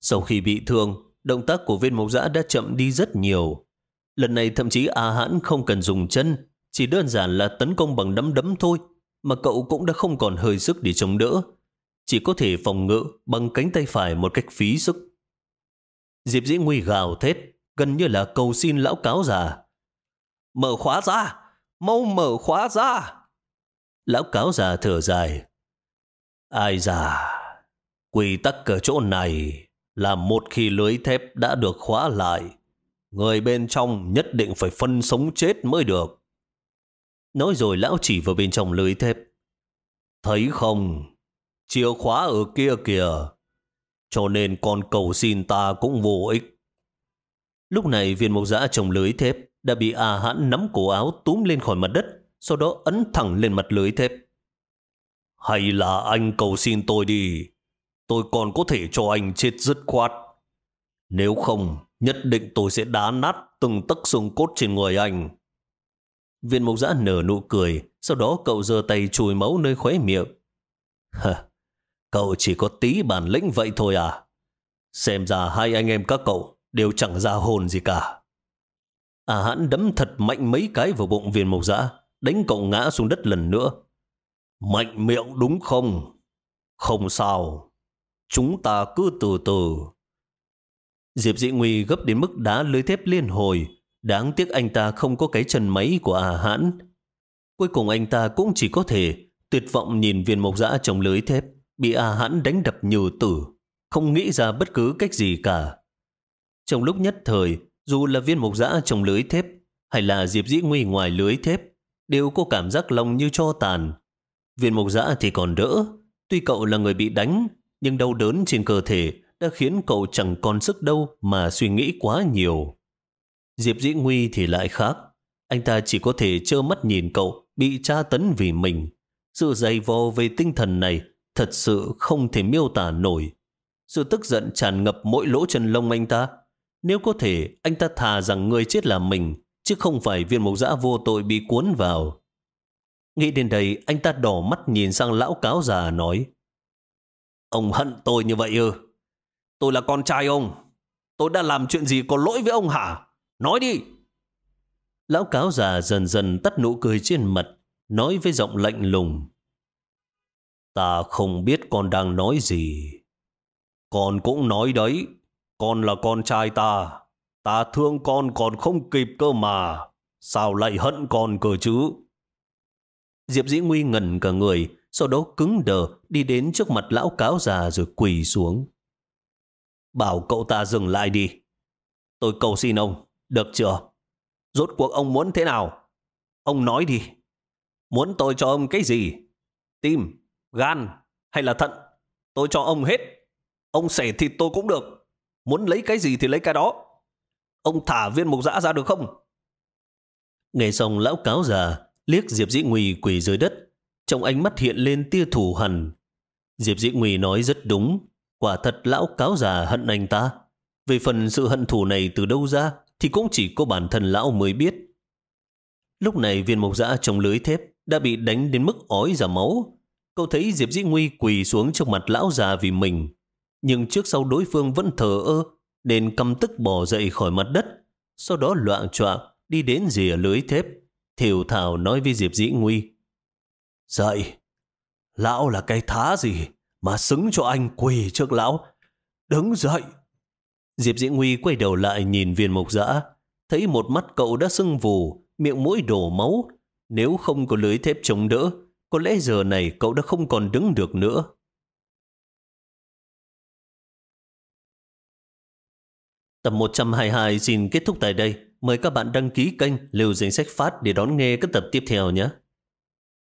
Sau khi bị thương, động tác của viên mộc giã đã chậm đi rất nhiều. Lần này thậm chí A hãn không cần dùng chân chỉ đơn giản là tấn công bằng đấm đấm thôi, mà cậu cũng đã không còn hơi sức để chống đỡ. Chỉ có thể phòng ngự bằng cánh tay phải một cách phí sức. Diệp Dĩ Nguy gào thét, gần như là cầu xin lão cáo già. Mở khóa ra! Mau mở khóa ra! Lão cáo già thở dài. Ai già, quy tắc ở chỗ này là một khi lưới thép đã được khóa lại, người bên trong nhất định phải phân sống chết mới được. Nói rồi lão chỉ vào bên trong lưới thép. Thấy không? Chìa khóa ở kia kìa. Cho nên con cầu xin ta cũng vô ích. Lúc này viên mộc giã trong lưới thép đã bị A hãn nắm cổ áo túm lên khỏi mặt đất, sau đó ấn thẳng lên mặt lưới thép. Hay là anh cầu xin tôi đi, tôi còn có thể cho anh chết dứt khoát. Nếu không, nhất định tôi sẽ đá nát từng tấc xương cốt trên người anh. Viên mục giã nở nụ cười, sau đó cậu giơ tay chùi máu nơi khóe miệng. Hờ, cậu chỉ có tí bản lĩnh vậy thôi à? Xem ra hai anh em các cậu đều chẳng ra hồn gì cả. À hãn đấm thật mạnh mấy cái vào bụng viên mộc giã, đánh cậu ngã xuống đất lần nữa. Mạnh miệng đúng không? Không sao. Chúng ta cứ từ từ. Diệp dị nguy gấp đến mức đá lưới thép liên hồi, Đáng tiếc anh ta không có cái chân máy của à hãn. Cuối cùng anh ta cũng chỉ có thể tuyệt vọng nhìn viên mộc dã trong lưới thép, bị à hãn đánh đập như tử, không nghĩ ra bất cứ cách gì cả. Trong lúc nhất thời, dù là viên mộc dã trong lưới thép, hay là Diệp Dĩ Nguy ngoài lưới thép, đều có cảm giác lòng như cho tàn. Viên mộc dã thì còn đỡ. Tuy cậu là người bị đánh, nhưng đau đớn trên cơ thể đã khiến cậu chẳng còn sức đâu mà suy nghĩ quá nhiều. Diệp Dĩ Nguy thì lại khác. Anh ta chỉ có thể trơ mắt nhìn cậu bị tra tấn vì mình. Sự dày vò về tinh thần này thật sự không thể miêu tả nổi. Sự tức giận tràn ngập mỗi lỗ chân lông anh ta. Nếu có thể, anh ta thà rằng người chết là mình, chứ không phải viên mộc giã vô tội bị cuốn vào. Nghĩ đến đây, anh ta đỏ mắt nhìn sang lão cáo già nói Ông hận tôi như vậy ư? Tôi là con trai ông. Tôi đã làm chuyện gì có lỗi với ông hả? Nói đi! Lão cáo già dần dần tắt nụ cười trên mặt, nói với giọng lạnh lùng. Ta không biết con đang nói gì. Con cũng nói đấy, con là con trai ta. Ta thương con còn không kịp cơ mà. Sao lại hận con cơ chứ? Diệp Dĩ Nguy ngẩn cả người, sau đó cứng đờ đi đến trước mặt lão cáo già rồi quỳ xuống. Bảo cậu ta dừng lại đi. Tôi cầu xin ông, được chưa? Rốt cuộc ông muốn thế nào? Ông nói đi. Muốn tôi cho ông cái gì? Tim, gan hay là thận? Tôi cho ông hết. Ông xẻ thịt tôi cũng được. Muốn lấy cái gì thì lấy cái đó. Ông thả viên mục dã ra được không? Nghe xong lão cáo già liếc Diệp Dĩ Nguy quỳ dưới đất. Trong ánh mắt hiện lên tia thủ hằn. Diệp Dĩ Nguy nói rất đúng. Quả thật lão cáo già hận anh ta. Về phần sự hận thù này từ đâu ra thì cũng chỉ có bản thân lão mới biết. Lúc này viên mộc dã trong lưới thép đã bị đánh đến mức ói ra máu. Cậu thấy Diệp Dĩ Nguy quỳ xuống trước mặt lão già vì mình. Nhưng trước sau đối phương vẫn thờ ơ nên căm tức bỏ dậy khỏi mặt đất. Sau đó loạn choạng đi đến rìa lưới thép. Thiểu thảo nói với Diệp Dĩ Nguy. Dậy, lão là cái thá gì mà xứng cho anh quỳ trước lão? Đứng dậy! Diệp Diễn Huy quay đầu lại nhìn viên mộc dã, thấy một mắt cậu đã sưng vù, miệng mũi đổ máu. Nếu không có lưới thép chống đỡ, có lẽ giờ này cậu đã không còn đứng được nữa. Tập 122 xin kết thúc tại đây. Mời các bạn đăng ký kênh Lưu Danh Sách Phát để đón nghe các tập tiếp theo nhé.